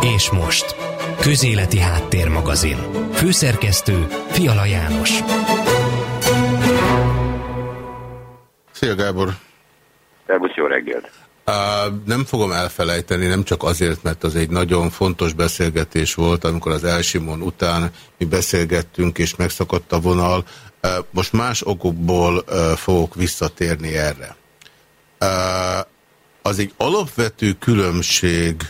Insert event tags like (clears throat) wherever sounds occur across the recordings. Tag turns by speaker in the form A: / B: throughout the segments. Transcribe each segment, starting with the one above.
A: És most, Közéleti Háttérmagazin. Főszerkesztő Fiala János.
B: Szia Gábor!
C: Szervusz, jó reggelt!
B: Uh, nem fogom elfelejteni, nem csak azért, mert az egy nagyon fontos beszélgetés volt, amikor az Elsimon után mi beszélgettünk, és megszakadt a vonal. Most más okokból fogok visszatérni erre. Az egy alapvető különbség,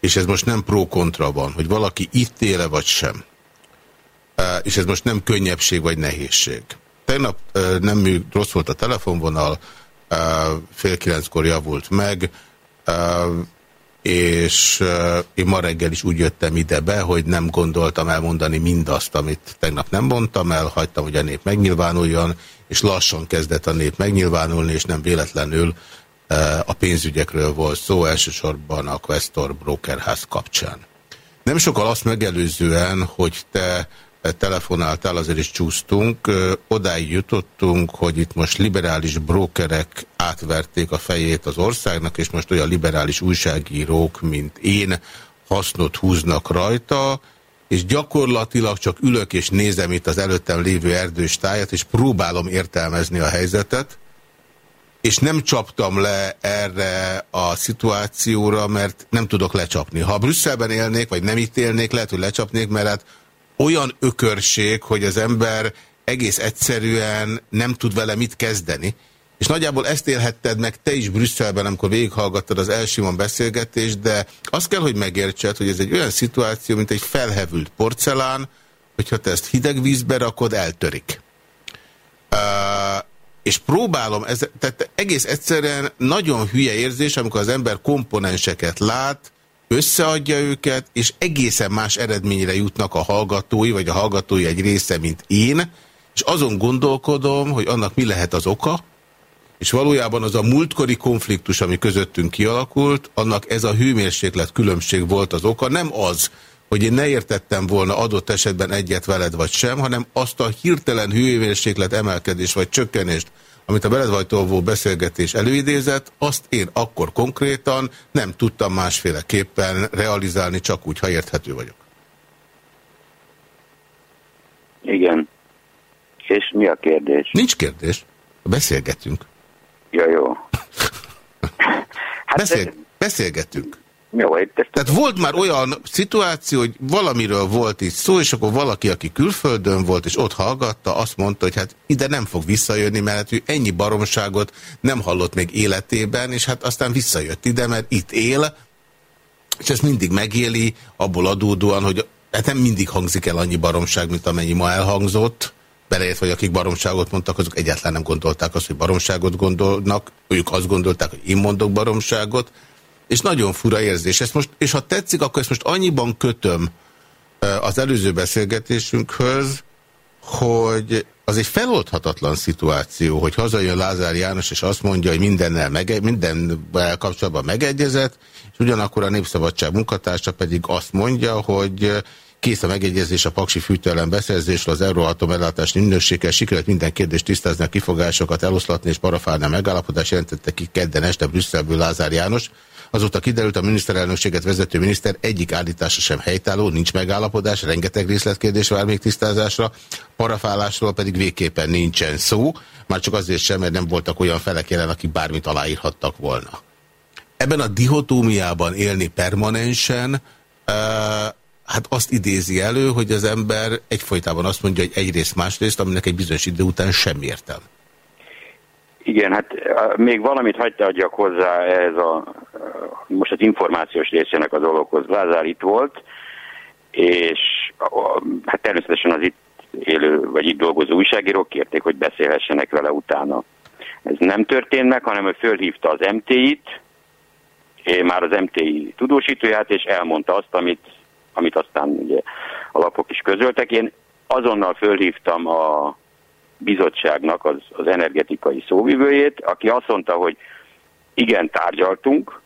B: és ez most nem pro-kontra van, hogy valaki itt éle vagy sem. És ez most nem könnyebbség vagy nehézség. Tegnap nem rossz volt a telefonvonal, fél kilenckor javult meg, és én ma reggel is úgy jöttem ide be, hogy nem gondoltam elmondani mindazt, amit tegnap nem mondtam el, hagytam, hogy a nép megnyilvánuljon, és lassan kezdett a nép megnyilvánulni, és nem véletlenül a pénzügyekről volt szó, elsősorban a Questor Brokerház kapcsán. Nem sokkal azt megelőzően, hogy te telefonáltál, azért is csúsztunk. Odáig jutottunk, hogy itt most liberális brókerek átverték a fejét az országnak, és most olyan liberális újságírók, mint én, hasznot húznak rajta, és gyakorlatilag csak ülök és nézem itt az előttem lévő erdős tájat, és próbálom értelmezni a helyzetet, és nem csaptam le erre a szituációra, mert nem tudok lecsapni. Ha Brüsszelben élnék, vagy nem itt élnék, lehet, hogy lecsapnék, mert hát olyan ökörség, hogy az ember egész egyszerűen nem tud vele mit kezdeni. És nagyjából ezt élhetted meg te is Brüsszelben, amikor végighallgattad az elsimon beszélgetést, de azt kell, hogy megértsed, hogy ez egy olyan szituáció, mint egy felhevült porcelán, hogyha te ezt hideg vízbe rakod, eltörik. Uh, és próbálom, ez, tehát egész egyszerűen nagyon hülye érzés, amikor az ember komponenseket lát, összeadja őket, és egészen más eredményre jutnak a hallgatói, vagy a hallgatói egy része, mint én, és azon gondolkodom, hogy annak mi lehet az oka, és valójában az a múltkori konfliktus, ami közöttünk kialakult, annak ez a hőmérséklet különbség volt az oka, nem az, hogy én ne értettem volna adott esetben egyet veled vagy sem, hanem azt a hirtelen hőmérséklet emelkedés vagy csökkenést, amit a beledvajtóvó beszélgetés előidézett, azt én akkor konkrétan nem tudtam másféleképpen realizálni, csak úgy, ha érthető vagyok.
C: Igen. És mi a kérdés?
B: Nincs kérdés. Beszélgetünk.
C: Ja, jó. (laughs)
B: hát Beszél. Beszélgetünk.
C: Jó.
B: Tehát volt már olyan szituáció, hogy valamiről volt itt szó, és akkor valaki, aki külföldön volt, és ott hallgatta, azt mondta, hogy hát ide nem fog visszajönni, mert ő ennyi baromságot nem hallott még életében, és hát aztán visszajött ide, mert itt él, és ezt mindig megéli, abból adódóan, hogy hát nem mindig hangzik el annyi baromság, mint amennyi ma elhangzott, beleért, vagy akik baromságot mondtak, azok egyáltalán nem gondolták azt, hogy baromságot gondolnak, ők azt gondolták, hogy én mondok baromságot, és nagyon fura érzés. Ezt most, és ha tetszik, akkor ezt most annyiban kötöm az előző beszélgetésünkhöz, hogy az egy feloldhatatlan szituáció, hogy hazajön Lázár János, és azt mondja, hogy mindennel, mege, mindennel kapcsolatban megegyezett, és ugyanakkor a Népszabadság munkatársa pedig azt mondja, hogy kész a megegyezés a paksi fűtőelem beszerzésről, az Euróatom ellátás ügynökséggel sikerült minden kérdést tisztázni, a kifogásokat eloszlatni és parafálni a megállapodás jelentette ki kedden este Brüsszelből Lázár János. Azóta kiderült, a miniszterelnökséget vezető miniszter egyik állítása sem helytálló, nincs megállapodás, rengeteg részletkérdés vár még tisztázásra, parafálásról pedig végképpen nincsen szó, már csak azért sem, mert nem voltak olyan felek jelen, akik bármit aláírhattak volna. Ebben a dihotómiában élni permanensen, uh, hát azt idézi elő, hogy az ember egyfolytában azt mondja, hogy egyrészt másrészt, aminek egy bizonyos idő után sem értem.
C: Igen, hát még valamit hagyta adjak hozzá ez a, most az információs részének a dologhoz. Lázár itt volt, és hát természetesen az itt élő, vagy itt dolgozó újságírók kérték, hogy beszélhessenek vele utána. Ez nem történt meg, hanem ő fölhívta az MT-it, már az MTI tudósítóját, és elmondta azt, amit, amit aztán ugye a lapok is közöltek. Én azonnal fölhívtam a bizottságnak az, az energetikai szóvivőjét, aki azt mondta, hogy igen, tárgyaltunk.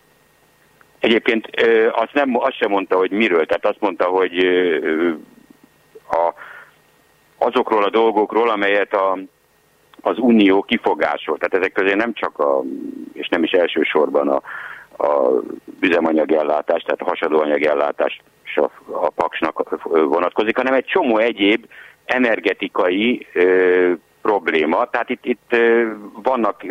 C: Egyébként azt, nem, azt sem mondta, hogy miről, tehát azt mondta, hogy a, azokról a dolgokról, amelyet a, az unió kifogásol. Tehát ezek közé nem csak a, és nem is elsősorban a, a üzemanyagellátás, tehát a hasadóanyagellátás a, paksnak vonatkozik, hanem egy csomó egyéb energetikai ö, probléma. Tehát itt, itt vannak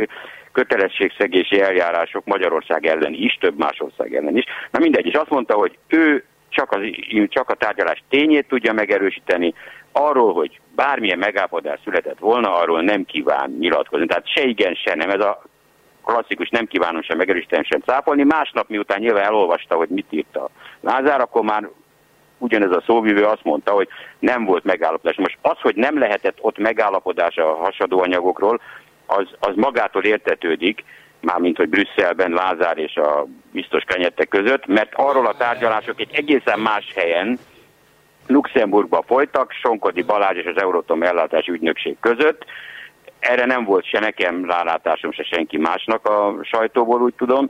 C: kötelességszegési eljárások Magyarország ellen is, több más ország ellen is. Na mindegy, és azt mondta, hogy ő csak, az, csak a tárgyalás tényét tudja megerősíteni, arról, hogy bármilyen megállapodás született volna, arról nem kíván nyilatkozni. Tehát se igen, se nem. Ez a klasszikus nem kívánom sem megerősíteni, sem cáfolni. Másnap, miután nyilván elolvasta, hogy mit írt a Lázár, akkor már ugyanez a szóvivő azt mondta, hogy nem volt megállapodás. Most az, hogy nem lehetett ott megállapodás a hasadó anyagokról, az, az magától értetődik, mármint hogy Brüsszelben Lázár és a biztos kenyettek között, mert arról a tárgyalások egy egészen más helyen, Luxemburgba folytak, Sonkodi Balázs és az Eurotom ellátási ügynökség között. Erre nem volt se nekem rálátásom, se senki másnak a sajtóból, úgy tudom.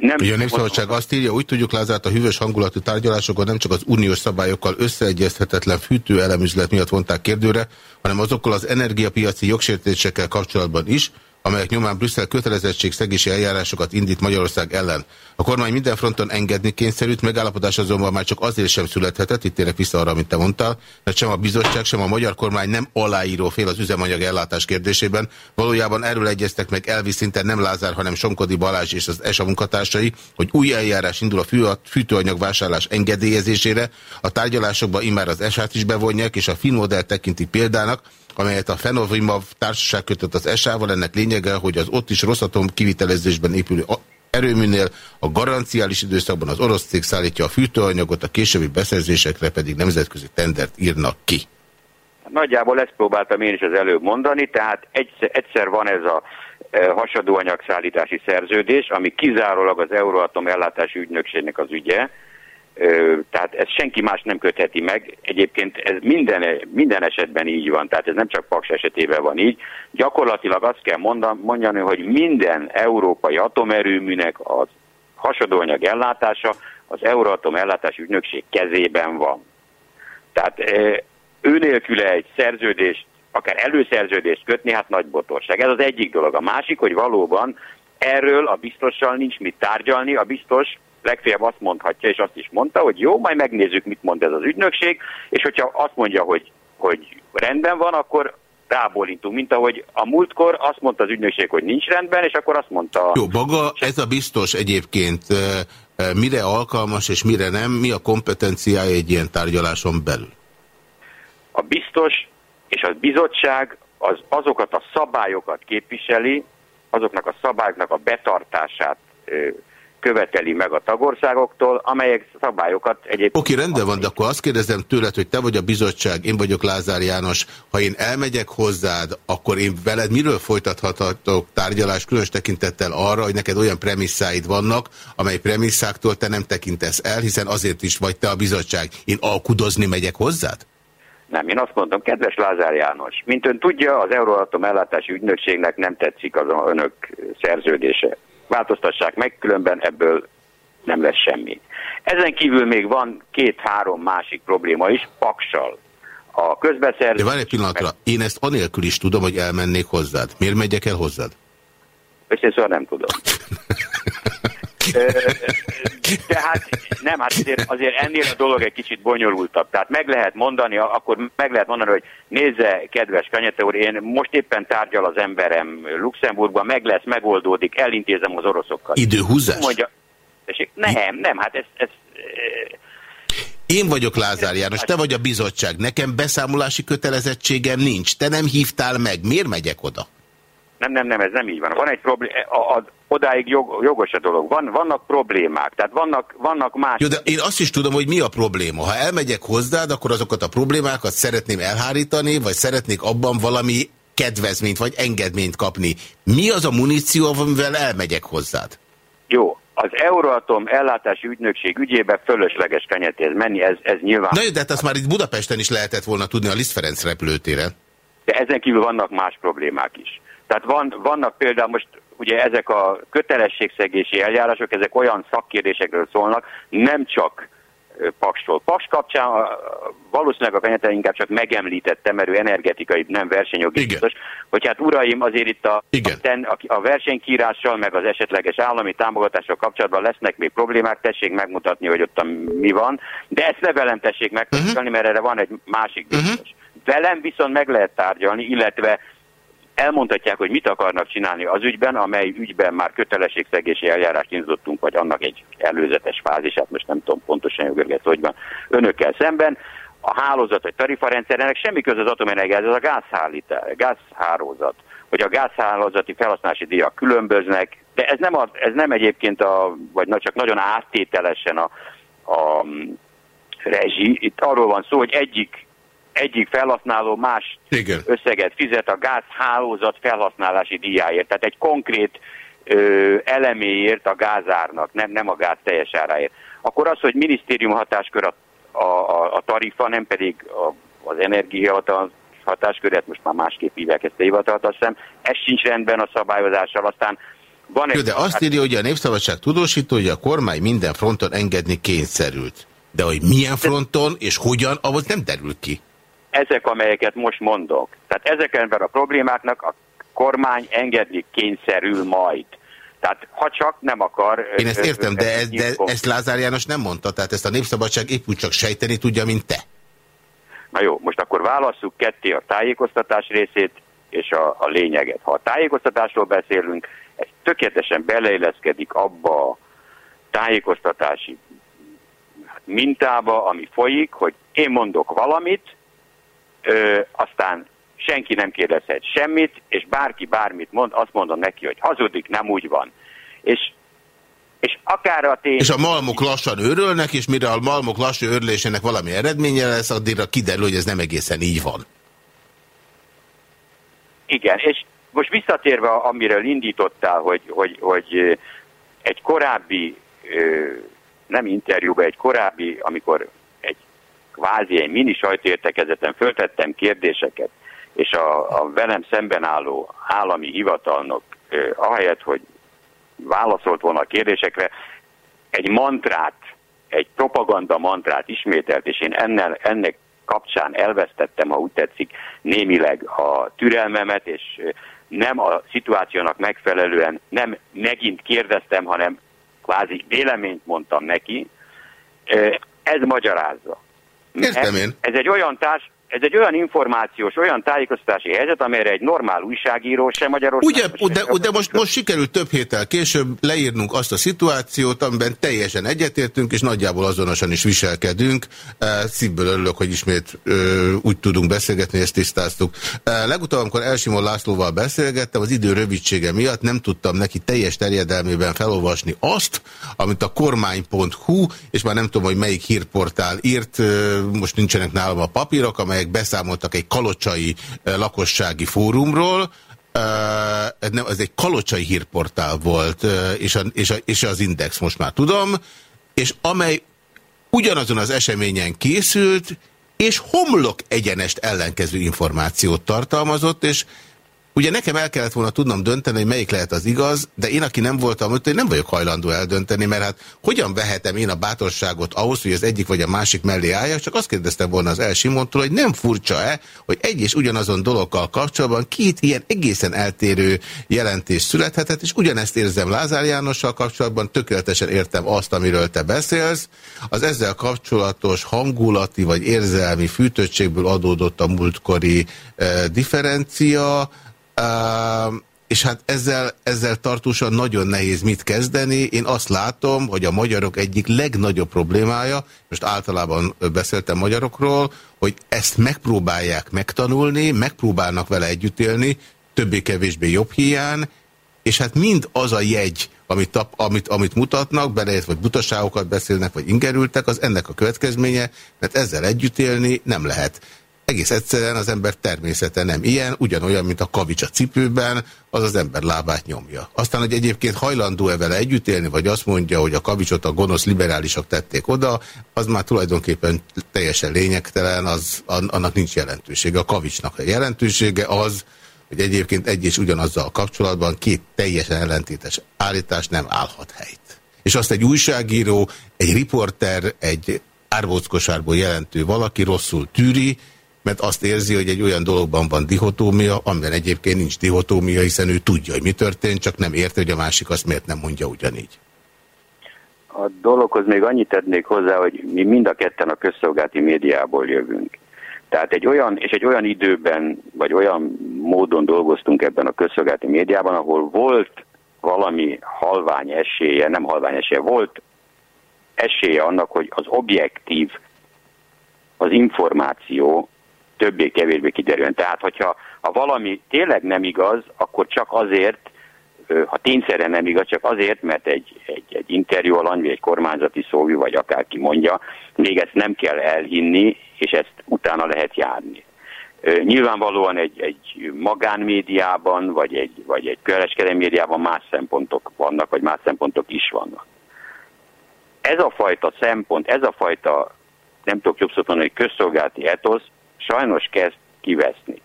B: Nem Ugye a Népszabadság azt írja, úgy tudjuk Lázát a hűvös hangulatú tárgyalásokon nem csak az uniós szabályokkal összeegyezhetetlen fűtőelemüzlet miatt vonták kérdőre, hanem azokkal az energiapiaci jogsértésekkel kapcsolatban is, amelyek nyomán Brüsszel szegési eljárásokat indít Magyarország ellen. A kormány minden fronton engedni kényszerült, megállapodás azonban már csak azért sem születhetett, itt tényleg vissza arra, amit te mondtál, mert sem a bizottság, sem a magyar kormány nem aláíró fél az üzemanyag ellátás kérdésében. Valójában erről egyeztek meg elvi szinten nem Lázár, hanem Sonkodi Balázs és az ESA munkatársai, hogy új eljárás indul a fűtőanyag vásárlás engedélyezésére. A tárgyalásokba immár az ESA-t is bevonják, és a Finmodell tekinti példának, amelyet a Fenovimav társaság kötött az ESA-val. Ennek lényege, hogy az ott is rosszatom kivitelezésben épülő erőműnél a garanciális időszakban az orosz cég szállítja a fűtőanyagot, a későbbi beszerzésekre pedig nemzetközi tendert írnak ki.
C: Nagyjából ezt próbáltam én is az előbb mondani, tehát egyszer, egyszer van ez a e, hasadóanyagszállítási szerződés, ami kizárólag az Euróatom ellátási ügynökségnek az ügye, tehát ez senki más nem kötheti meg. Egyébként ez minden, minden esetben így van, tehát ez nem csak Paks esetében van így. Gyakorlatilag azt kell mondani, hogy minden európai atomerőműnek az hasadóanyag ellátása az Euróatom ellátási ügynökség kezében van. Tehát ő nélküle egy szerződést, akár előszerződést kötni, hát nagy botorság. Ez az egyik dolog. A másik, hogy valóban erről a biztossal nincs mit tárgyalni, a biztos legfeljebb azt mondhatja, és azt is mondta, hogy jó, majd megnézzük, mit mond ez az ügynökség, és hogyha azt mondja, hogy, hogy rendben van, akkor rábólintunk, mint ahogy a múltkor azt mondta az ügynökség, hogy nincs rendben, és akkor azt mondta...
B: Jó, maga ez a biztos egyébként mire alkalmas és mire nem, mi a kompetenciája egy ilyen tárgyaláson belül?
C: A biztos és a bizottság az azokat a szabályokat képviseli, azoknak a szabályoknak a betartását követeli meg a tagországoktól, amelyek szabályokat egyébként...
B: Oké, okay, rendben van, de akkor azt kérdezem tőled, hogy te vagy a bizottság, én vagyok Lázár János, ha én elmegyek hozzád, akkor én veled miről folytathatok tárgyalást, különös tekintettel arra, hogy neked olyan premisszáid vannak, amely premisszáktól te nem tekintesz el, hiszen azért is vagy te a bizottság. Én alkudozni megyek hozzád?
C: Nem, én azt mondom, kedves Lázár János, mint ön tudja, az Euróatom ellátási ügynökségnek nem tetszik az önök szerződése változtassák meg, különben ebből nem lesz semmi. Ezen kívül még van két-három másik probléma is, paksal. A közbeszerzés...
B: De várj egy pillanatra, meg... én ezt anélkül is tudom, hogy elmennék hozzád. Miért megyek el hozzád?
C: Őszintén szóval nem tudom. (laughs) Tehát nem, hát azért, azért ennél a dolog egy kicsit bonyolultabb. Tehát meg lehet mondani, akkor meg lehet mondani, hogy nézze, kedves Kanyete úr, én most éppen tárgyal az emberem Luxemburgban, meg lesz, megoldódik, elintézem az oroszokkal.
B: Időhúzás? Mondja,
C: nem, nem, hát ez, ez
B: én vagyok Lázár János, te vagy a bizottság. Nekem beszámolási kötelezettségem nincs. Te nem hívtál meg. Miért megyek oda?
C: Nem, nem, nem, ez nem így van. Van egy probléma, odáig jog, jogos a dolog. Van, vannak problémák, tehát vannak, vannak más...
B: Jó, de én azt is tudom, hogy mi a probléma. Ha elmegyek hozzád, akkor azokat a problémákat szeretném elhárítani, vagy szeretnék abban valami kedvezményt, vagy engedményt kapni. Mi az a muníció, amivel elmegyek hozzád?
C: Jó, az Euroatom ellátási ügynökség ügyébe fölösleges kenyetéhez menni, ez, ez nyilván...
B: Na jó, de hát azt már itt Budapesten is lehetett volna tudni a Liszt Ferenc repülőtéren.
C: De ezen kívül vannak más problémák is. Tehát van, vannak például most ugye ezek a kötelességszegési eljárások, ezek olyan szakkérdésekről szólnak, nem csak Pakstól. Paks kapcsán valószínűleg a Fenyete inkább csak megemlítette, mert ő energetikai, nem versenyjogi biztos, hogy hát uraim, azért itt a,
B: Igen.
C: a, a versenykírással, meg az esetleges állami támogatással kapcsolatban lesznek még problémák, tessék megmutatni, hogy ott a, mi van, de ezt ne velem tessék megmutatni, uh-huh. mert erre van egy másik biztos. Uh-huh. Velem viszont meg lehet tárgyalni, illetve elmondhatják, hogy mit akarnak csinálni az ügyben, amely ügyben már kötelességszegési eljárást indítottunk, vagy annak egy előzetes fázisát, most nem tudom pontosan jogörget, hogy van önökkel szemben. A hálózat vagy tarifarendszer, ennek semmi köze az atomenergiához, ez a gázhálítás, gázhálózat, hogy a gázhálózati felhasználási díjak különböznek, de ez nem, a, ez nem egyébként, a, vagy csak nagyon áttételesen a, a rezsi. Itt arról van szó, hogy egyik egyik felhasználó más
B: Igen.
C: összeget fizet a gázhálózat felhasználási díjáért. Tehát egy konkrét ö, eleméért a gázárnak, nem, nem a gáz teljes áráért. Akkor az, hogy minisztérium hatáskör a, a, a tarifa, nem pedig a, az energiahivatal hatáskörét, most már másképp hívják ezt a hivatalt, azt hiszem, ez sincs rendben a szabályozással, aztán van
B: egy... de azt írja, hogy a Népszabadság tudósító, hogy a kormány minden fronton engedni kényszerült. De hogy milyen fronton és hogyan, ahhoz nem derül ki
C: ezek, amelyeket most mondok. Tehát ezeken a problémáknak a kormány engedni kényszerül majd. Tehát ha csak nem akar...
B: Én ezt értem, de, ez, de ezt Lázár János nem mondta, tehát ezt a Népszabadság épp úgy csak sejteni tudja, mint te.
C: Na jó, most akkor válasszuk ketté a tájékoztatás részét és a, a lényeget. Ha a tájékoztatásról beszélünk, ez tökéletesen beleilleszkedik abba a tájékoztatási mintába, ami folyik, hogy én mondok valamit, ö, aztán senki nem kérdezhet semmit, és bárki bármit mond, azt mondom neki, hogy hazudik, nem úgy van. És, és akár a tény...
B: És a malmok lassan őrölnek, és mire a malmok lassú őrlésének valami eredménye lesz, addigra kiderül, hogy ez nem egészen így van.
C: Igen, és most visszatérve, amiről indítottál, hogy, hogy, hogy egy korábbi, nem interjúban, egy korábbi, amikor kvázi egy mini sajtóértekezeten föltettem kérdéseket, és a, a velem szemben álló állami hivatalnok eh, ahelyett, hogy válaszolt volna a kérdésekre, egy mantrát, egy propaganda mantrát ismételt, és én ennel, ennek kapcsán elvesztettem, ha úgy tetszik, némileg a türelmemet, és nem a szituációnak megfelelően nem megint kérdeztem, hanem kvázi véleményt mondtam neki. Ez magyarázza,
B: Értem én.
C: Ez egy olyan társ, ez egy olyan információs, olyan tájékoztatási helyzet, amelyre egy normál újságíró sem Magyarországon...
B: Ugye, de, de most, most sikerült több héttel később leírnunk azt a szituációt, amiben teljesen egyetértünk, és nagyjából azonosan is viselkedünk. Szívből örülök, hogy ismét úgy tudunk beszélgetni, ezt tisztáztuk. Legutóbb, amikor Elsimon Lászlóval beszélgettem, az idő rövidsége miatt nem tudtam neki teljes terjedelmében felolvasni azt, amit a kormány.hu, és már nem tudom, hogy melyik hírportál írt, most nincsenek nálam a papírok, amely amelyek beszámoltak egy kalocsai eh, lakossági fórumról, Uh, ez egy kalocsai hírportál volt, uh, és, a, és, a, és az Index most már tudom, és amely ugyanazon az eseményen készült, és homlok egyenest ellenkező információt tartalmazott, és Ugye nekem el kellett volna tudnom dönteni, hogy melyik lehet az igaz, de én, aki nem voltam ott, én nem vagyok hajlandó eldönteni, mert hát hogyan vehetem én a bátorságot ahhoz, hogy az egyik vagy a másik mellé álljak, csak azt kérdeztem volna az Elsimontól, hogy nem furcsa-e, hogy egy és ugyanazon dologkal kapcsolatban két ilyen egészen eltérő jelentés születhetett, és ugyanezt érzem Lázár Jánossal kapcsolatban, tökéletesen értem azt, amiről te beszélsz. Az ezzel kapcsolatos hangulati vagy érzelmi fűtöttségből adódott a múltkori eh, differencia, és hát ezzel, ezzel tartósan nagyon nehéz mit kezdeni. Én azt látom, hogy a magyarok egyik legnagyobb problémája, most általában beszéltem magyarokról, hogy ezt megpróbálják megtanulni, megpróbálnak vele együtt élni, többé-kevésbé jobb hiány, és hát mind az a jegy, amit, amit, amit mutatnak, belejött, vagy butaságokat beszélnek, vagy ingerültek, az ennek a következménye, mert ezzel együtt élni nem lehet. Egész egyszerűen az ember természete nem ilyen, ugyanolyan, mint a kavics a cipőben, az az ember lábát nyomja. Aztán, hogy egyébként hajlandó-e vele együtt élni, vagy azt mondja, hogy a kavicsot a gonosz liberálisok tették oda, az már tulajdonképpen teljesen lényegtelen, az, annak nincs jelentősége. A kavicsnak a jelentősége az, hogy egyébként egy és ugyanazzal kapcsolatban két teljesen ellentétes állítás nem állhat helyt. És azt egy újságíró, egy riporter, egy árbóckosárból jelentő valaki rosszul tűri, mert azt érzi, hogy egy olyan dologban van dihotómia, amiben egyébként nincs dihotómia, hiszen ő tudja, hogy mi történt, csak nem érti, hogy a másik azt miért nem mondja ugyanígy.
C: A dologhoz még annyit tennék hozzá, hogy mi mind a ketten a közszolgálati médiából jövünk. Tehát egy olyan, és egy olyan időben, vagy olyan módon dolgoztunk ebben a közszolgálati médiában, ahol volt valami halvány esélye, nem halvány esélye, volt esélye annak, hogy az objektív, az információ többé-kevésbé kiderüljön. Tehát, hogyha ha valami tényleg nem igaz, akkor csak azért, ha tényszerűen nem igaz, csak azért, mert egy, egy, egy interjú alany, vagy egy kormányzati szóvű, vagy akárki mondja, még ezt nem kell elhinni, és ezt utána lehet járni. Nyilvánvalóan egy, egy magánmédiában, vagy egy, vagy egy kereskedelmi médiában más szempontok vannak, vagy más szempontok is vannak. Ez a fajta szempont, ez a fajta, nem tudok jobb szót mondani, hogy közszolgálati etosz sajnos kezd kiveszni.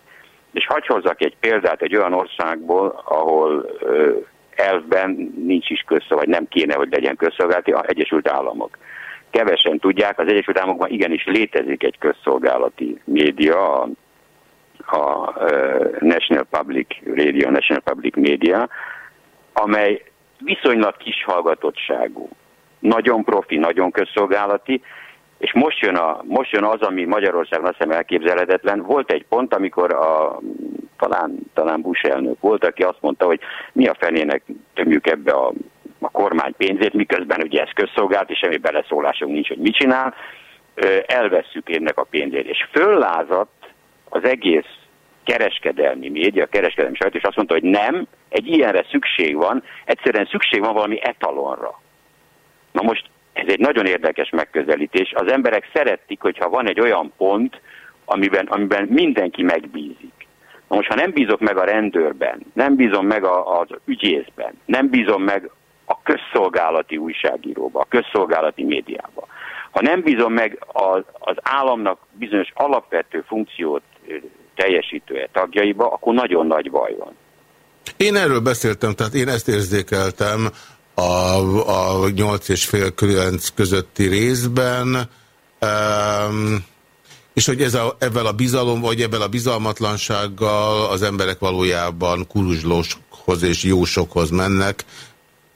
C: És hagyj hozzak egy példát egy olyan országból, ahol ö, elvben nincs is közszolgálati, vagy nem kéne, hogy legyen közszolgálati, az Egyesült Államok. Kevesen tudják, az Egyesült Államokban igenis létezik egy közszolgálati média, a, a National Public Radio, National Public Media, amely viszonylag kis hallgatottságú, nagyon profi, nagyon közszolgálati, és most jön, a, most jön az, ami Magyarországon azt hiszem elképzelhetetlen. Volt egy pont, amikor a, talán, talán Bush elnök volt, aki azt mondta, hogy mi a fenének tömjük ebbe a, a kormány pénzét, miközben ugye ez közszolgált, és semmi beleszólásunk nincs, hogy mit csinál, elvesszük ennek a pénzét. És föllázadt az egész kereskedelmi média, kereskedelmi sajtó, és azt mondta, hogy nem, egy ilyenre szükség van, egyszerűen szükség van valami etalonra. Na most ez egy nagyon érdekes megközelítés. Az emberek szeretik, hogyha van egy olyan pont, amiben, amiben mindenki megbízik. Na most, ha nem bízok meg a rendőrben, nem bízom meg a, az ügyészben, nem bízom meg a közszolgálati újságíróba, a közszolgálati médiába, ha nem bízom meg az, az államnak bizonyos alapvető funkciót teljesítője tagjaiba, akkor nagyon nagy baj van.
B: Én erről beszéltem, tehát én ezt érzékeltem, a, a 8 és fél 9 közötti részben, um, és hogy ez a, ebben a bizalom, vagy ebben a bizalmatlansággal az emberek valójában kuruzslóshoz és jósokhoz mennek,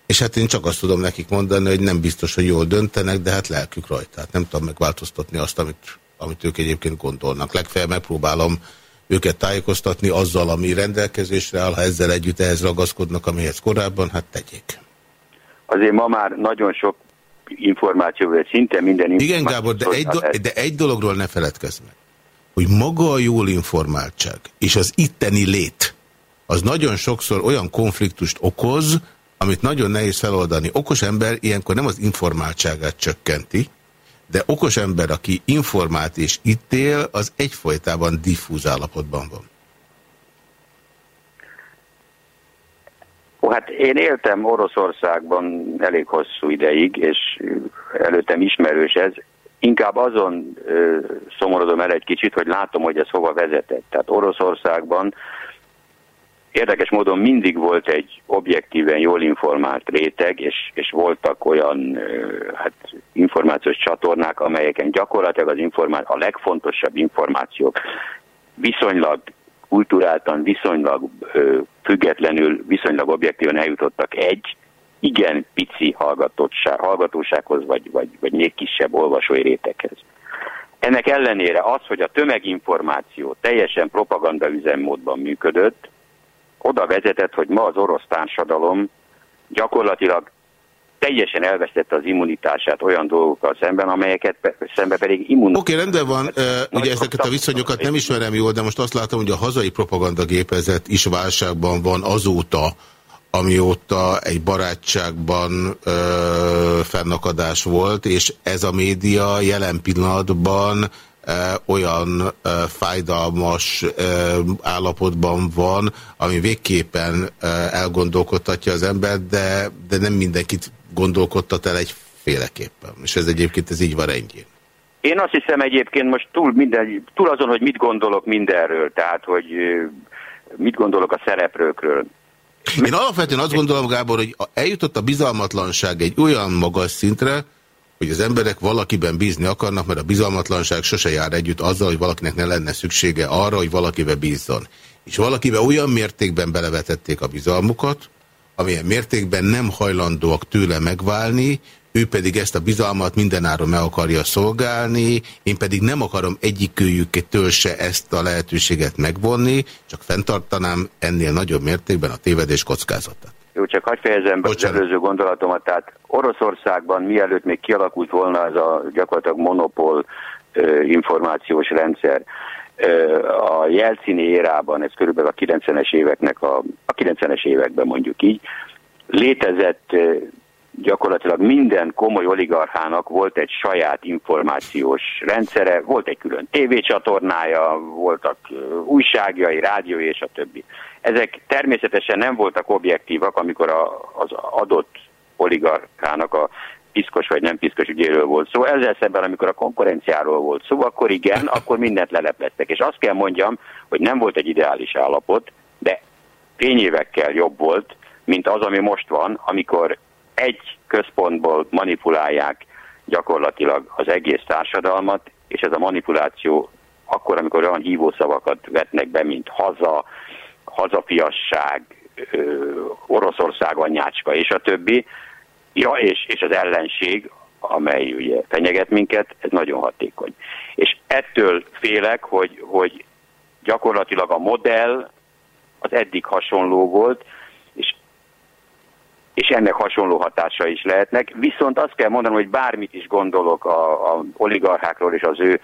B: és hát én csak azt tudom nekik mondani, hogy nem biztos, hogy jól döntenek, de hát lelkük rajta. Hát nem tudom megváltoztatni azt, amit, amit ők egyébként gondolnak. Legfeljebb megpróbálom őket tájékoztatni azzal, ami rendelkezésre áll, ha ezzel együtt ehhez ragaszkodnak, amihez korábban, hát tegyék
C: azért ma már nagyon sok információ, vagy szinte minden
B: információ. Igen, Gábor, de egy, do de egy dologról ne feledkezz meg, hogy maga a jól informáltság és az itteni lét, az nagyon sokszor olyan konfliktust okoz, amit nagyon nehéz feloldani. Okos ember ilyenkor nem az informáltságát csökkenti, de okos ember, aki informált és itt él, az egyfolytában diffúz állapotban van.
C: Hát én éltem Oroszországban elég hosszú ideig, és előttem ismerős ez. Inkább azon ö, szomorodom el egy kicsit, hogy látom, hogy ez hova vezetett. Tehát Oroszországban érdekes módon mindig volt egy objektíven jól informált réteg, és, és voltak olyan hát, információs csatornák, amelyeken gyakorlatilag az informá a legfontosabb információk viszonylag kulturáltan, viszonylag függetlenül, viszonylag objektíven eljutottak egy igen pici hallgatósághoz, vagy, vagy, vagy még kisebb olvasói réteghez. Ennek ellenére az, hogy a tömeginformáció teljesen propaganda üzemmódban működött, oda vezetett, hogy ma az orosz társadalom gyakorlatilag teljesen elvesztette az immunitását olyan dolgokkal szemben, amelyeket szemben pedig immun...
B: Oké, okay, rendben van. Uh, ugye ezeket a viszonyokat nem ismerem jól, de most azt látom, hogy a hazai propagandagépezet is válságban van azóta, amióta egy barátságban ö, fennakadás volt, és ez a média jelen pillanatban olyan fájdalmas állapotban van, ami végképpen elgondolkodtatja az embert, de, de nem mindenkit gondolkodtat el egyféleképpen. És ez egyébként ez így van rendjén.
C: Én azt hiszem egyébként most túl, minden, túl azon, hogy mit gondolok mindenről, tehát hogy mit gondolok a szereplőkről.
B: Én alapvetően azt gondolom, Gábor, hogy eljutott a bizalmatlanság egy olyan magas szintre, hogy az emberek valakiben bízni akarnak, mert a bizalmatlanság sose jár együtt azzal, hogy valakinek ne lenne szüksége arra, hogy valakibe bízzon. És valakibe olyan mértékben belevetették a bizalmukat, amilyen mértékben nem hajlandóak tőle megválni, ő pedig ezt a bizalmat mindenáron meg akarja szolgálni, én pedig nem akarom egyikőjüktől se ezt a lehetőséget megvonni, csak fenntartanám ennél nagyobb mértékben a tévedés kockázatát.
C: Jó, csak hagyd fejezem be az előző gondolatomat. Tehát Oroszországban mielőtt még kialakult volna ez a gyakorlatilag monopól információs rendszer, a jelcini érában, ez körülbelül a 90-es éveknek, a, a 90-es években mondjuk így, létezett gyakorlatilag minden komoly oligarchának volt egy saját információs rendszere, volt egy külön tévécsatornája, voltak újságjai, rádiói és a többi. Ezek természetesen nem voltak objektívak, amikor a, az adott oligarchának a piszkos vagy nem piszkos ügyéről volt szó. Ezzel szemben, amikor a konkurenciáról volt szó, akkor igen, (laughs) akkor mindent leleplettek. És azt kell mondjam, hogy nem volt egy ideális állapot, de fényévekkel jobb volt, mint az, ami most van, amikor egy központból manipulálják gyakorlatilag az egész társadalmat, és ez a manipuláció akkor, amikor olyan hívószavakat vetnek be, mint haza, hazafiasság, Oroszország anyácska és a többi, ja, és, és az ellenség, amely ugye fenyeget minket, ez nagyon hatékony. És ettől félek, hogy, hogy gyakorlatilag a modell az eddig hasonló volt, és, és ennek hasonló hatása is lehetnek. Viszont azt kell mondanom, hogy bármit is gondolok a, a oligarchákról és az ő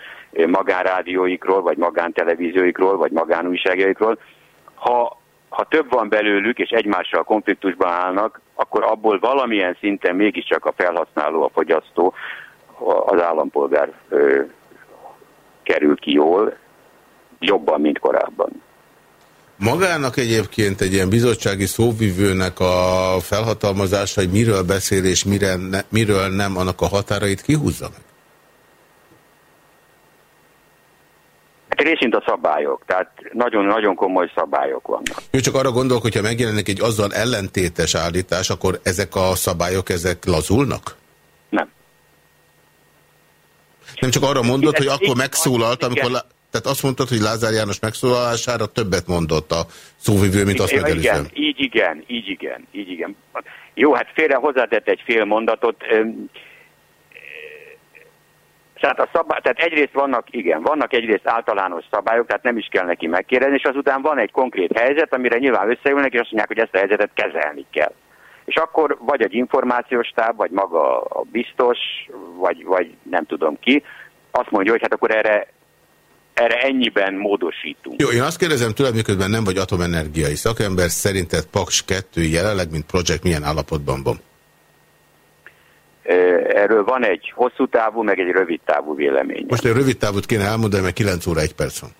C: magánrádióikról, vagy magántelevízióikról, vagy magánújságjaikról, ha ha több van belőlük, és egymással konfliktusban állnak, akkor abból valamilyen szinten mégiscsak a felhasználó, a fogyasztó, az állampolgár ö, kerül ki jól, jobban, mint korábban.
B: Magának egyébként egy ilyen bizottsági szóvivőnek a felhatalmazása, hogy miről beszél és mire ne, miről nem, annak a határait kihúzza meg?
C: Hát részint a szabályok, tehát nagyon-nagyon komoly szabályok vannak.
B: Jó, csak arra gondolok, hogyha megjelenik egy azzal ellentétes állítás, akkor ezek a szabályok, ezek lazulnak?
C: Nem.
B: Nem csak arra mondod, hogy akkor megszólalt, amikor... Tehát azt mondtad, hogy Lázár János megszólalására többet mondott a szóvivő, mint azt megelőzően.
C: Igen, így igen, így igen, így igen. Jó, hát félre hozzátett egy fél mondatot. Tehát, a szabály, tehát egyrészt vannak, igen, vannak egyrészt általános szabályok, tehát nem is kell neki megkérdezni, és azután van egy konkrét helyzet, amire nyilván összeülnek, és azt mondják, hogy ezt a helyzetet kezelni kell. És akkor vagy egy információs táb, vagy maga a biztos, vagy, vagy nem tudom ki, azt mondja, hogy hát akkor erre, erre ennyiben módosítunk.
B: Jó, én azt kérdezem tőled, miközben nem vagy atomenergiai szakember, szerinted Paks 2 jelenleg, mint projekt milyen állapotban van?
C: Erről van egy hosszú távú, meg egy rövid távú vélemény.
B: Most egy rövid távút kéne elmondani, mert 9 óra 1 perc van.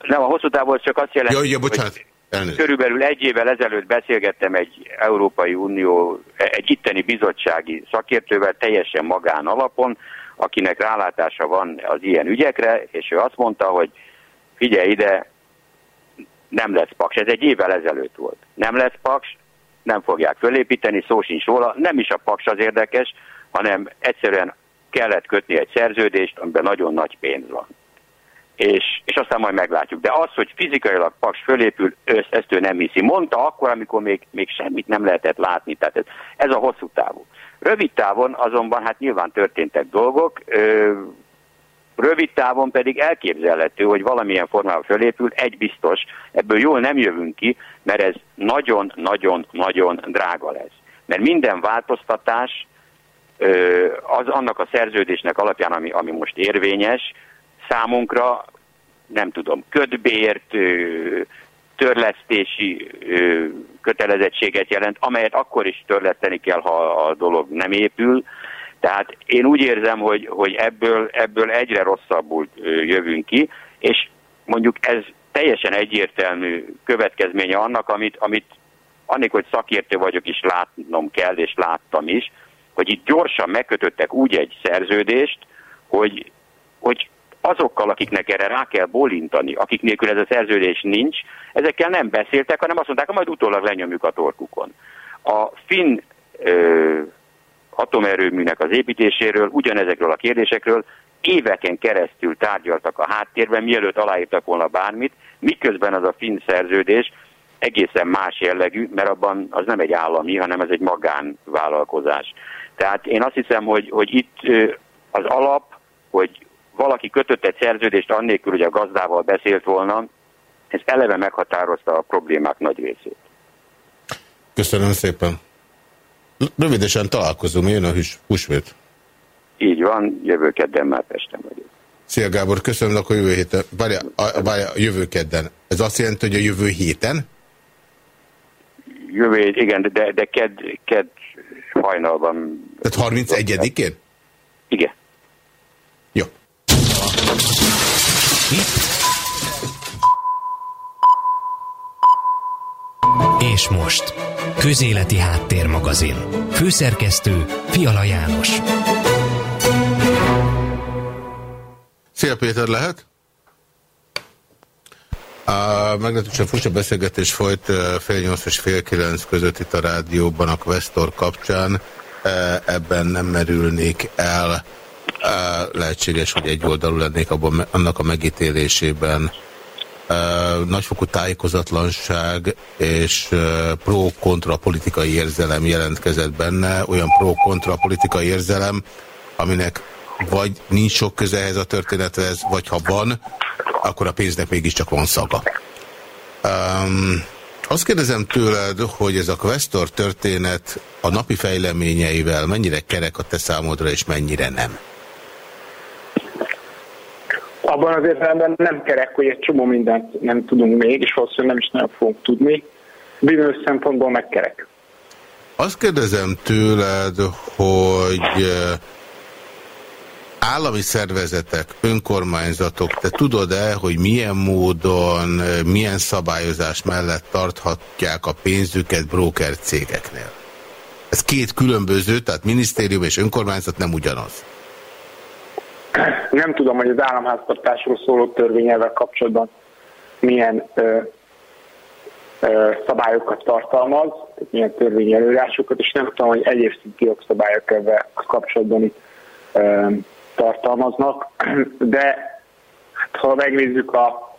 C: Nem, a hosszú távú csak azt jelenti,
B: ja, ja, bocsánat. hogy
C: körülbelül egy évvel ezelőtt beszélgettem egy Európai Unió, egy itteni bizottsági szakértővel teljesen magán alapon, akinek rálátása van az ilyen ügyekre, és ő azt mondta, hogy figyelj ide, nem lesz paks. Ez egy évvel ezelőtt volt. Nem lesz paks, nem fogják fölépíteni, szó sincs róla, nem is a paks az érdekes, hanem egyszerűen kellett kötni egy szerződést, amiben nagyon nagy pénz van. És, és aztán majd meglátjuk. De az, hogy fizikailag Paks fölépül, ezt ő nem hiszi. Mondta akkor, amikor még, még semmit nem lehetett látni. Tehát ez, ez a hosszú távú. Rövid távon azonban hát nyilván történtek dolgok, rövid távon pedig elképzelhető, hogy valamilyen formában fölépül, egy biztos, ebből jól nem jövünk ki, mert ez nagyon-nagyon-nagyon drága lesz. Mert minden változtatás az annak a szerződésnek alapján, ami, ami most érvényes, számunkra, nem tudom, ködbért, törlesztési kötelezettséget jelent, amelyet akkor is törleszteni kell, ha a dolog nem épül. Tehát én úgy érzem, hogy, hogy ebből, ebből egyre rosszabbul jövünk ki, és mondjuk ez teljesen egyértelmű következménye annak, amit, amit annik, hogy szakértő vagyok is látnom kell, és láttam is, hogy itt gyorsan megkötöttek úgy egy szerződést, hogy, hogy azokkal, akiknek erre rá kell bolintani, akik nélkül ez a szerződés nincs, ezekkel nem beszéltek, hanem azt mondták, majd utólag lenyomjuk a torkukon. A finn, ö, atomerőműnek az építéséről, ugyanezekről a kérdésekről éveken keresztül tárgyaltak a háttérben, mielőtt aláírtak volna bármit, miközben az a finn szerződés egészen más jellegű, mert abban az nem egy állami, hanem ez egy magánvállalkozás. Tehát én azt hiszem, hogy, hogy itt az alap, hogy valaki kötött egy szerződést annélkül, hogy a gazdával beszélt volna, ez eleve meghatározta a problémák nagy részét.
B: Köszönöm szépen. Rövidesen találkozunk, jön a húsvét.
C: Így van, jövő kedden már Pesten vagyok.
B: Szia Gábor, köszönöm, akkor jövő héten. Várja, várja, jövő kedden. Ez azt jelenti, hogy a jövő héten?
C: Jövő, igen, de, de ked, ked hajnalban.
B: Tehát 31-én?
C: Igen.
B: Jó.
A: És most, Közéleti Háttérmagazin. Főszerkesztő Fiala János.
B: Szia Péter, lehet? A meglehetősen furcsa beszélgetés folyt fél nyolc és fél kilenc között itt a rádióban a Questor kapcsán. Ebben nem merülnék el. Lehetséges, hogy egy oldalú lennék abban, annak a megítélésében. Nagyfokú tájékozatlanság és pro-kontra politikai érzelem jelentkezett benne. Olyan pro-kontra politikai érzelem, aminek vagy nincs sok köze ehhez a történethez, vagy ha van, akkor a pénznek mégiscsak van szaga. Um, azt kérdezem tőled, hogy ez a Questor történet a napi fejleményeivel mennyire kerek a te számodra, és mennyire nem?
D: Abban az értelemben nem kerek, hogy egy csomó mindent nem tudunk még, és valószínűleg nem is nagyon fogunk tudni. Bizonyos szempontból megkerek.
B: Azt kérdezem tőled, hogy állami szervezetek, önkormányzatok, te tudod-e, hogy milyen módon, milyen szabályozás mellett tarthatják a pénzüket broker cégeknél? Ez két különböző, tehát minisztérium és önkormányzat nem ugyanaz.
D: Nem tudom, hogy az államháztartásról szóló törvényelvel kapcsolatban milyen ö, ö, szabályokat tartalmaz, milyen törvényi előírásokat, és nem tudom, hogy egyéb szintű jogszabályok ebben kapcsolatban itt tartalmaznak, de hát, ha megnézzük a,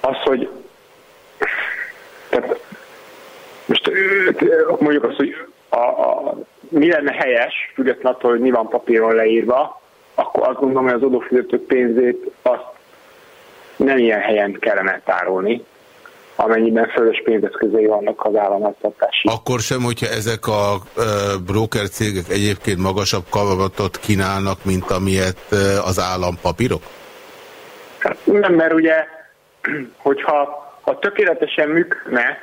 D: az, hogy tehát, most mondjuk azt, hogy a, a, mi lenne helyes, függetlenül attól, hogy mi van papíron leírva, akkor azt gondolom, hogy az adófizetők pénzét azt nem ilyen helyen kellene tárolni, amennyiben fölös pénzeszközei vannak az államháztartási.
B: Akkor sem, hogyha ezek a broker cégek egyébként magasabb kamatot kínálnak, mint amilyet az állampapírok?
D: Hát nem, mert ugye, (clears throat) hogyha ha tökéletesen működne,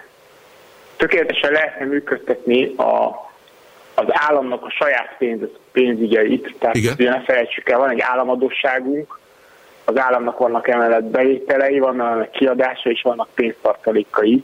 D: tökéletesen lehetne működtetni a, az államnak a saját pénz, pénzügyeit, tehát Igen. ugye ne felejtsük el, van egy államadosságunk, az államnak vannak emellett bevételei, vannak kiadása és vannak pénztartalékai.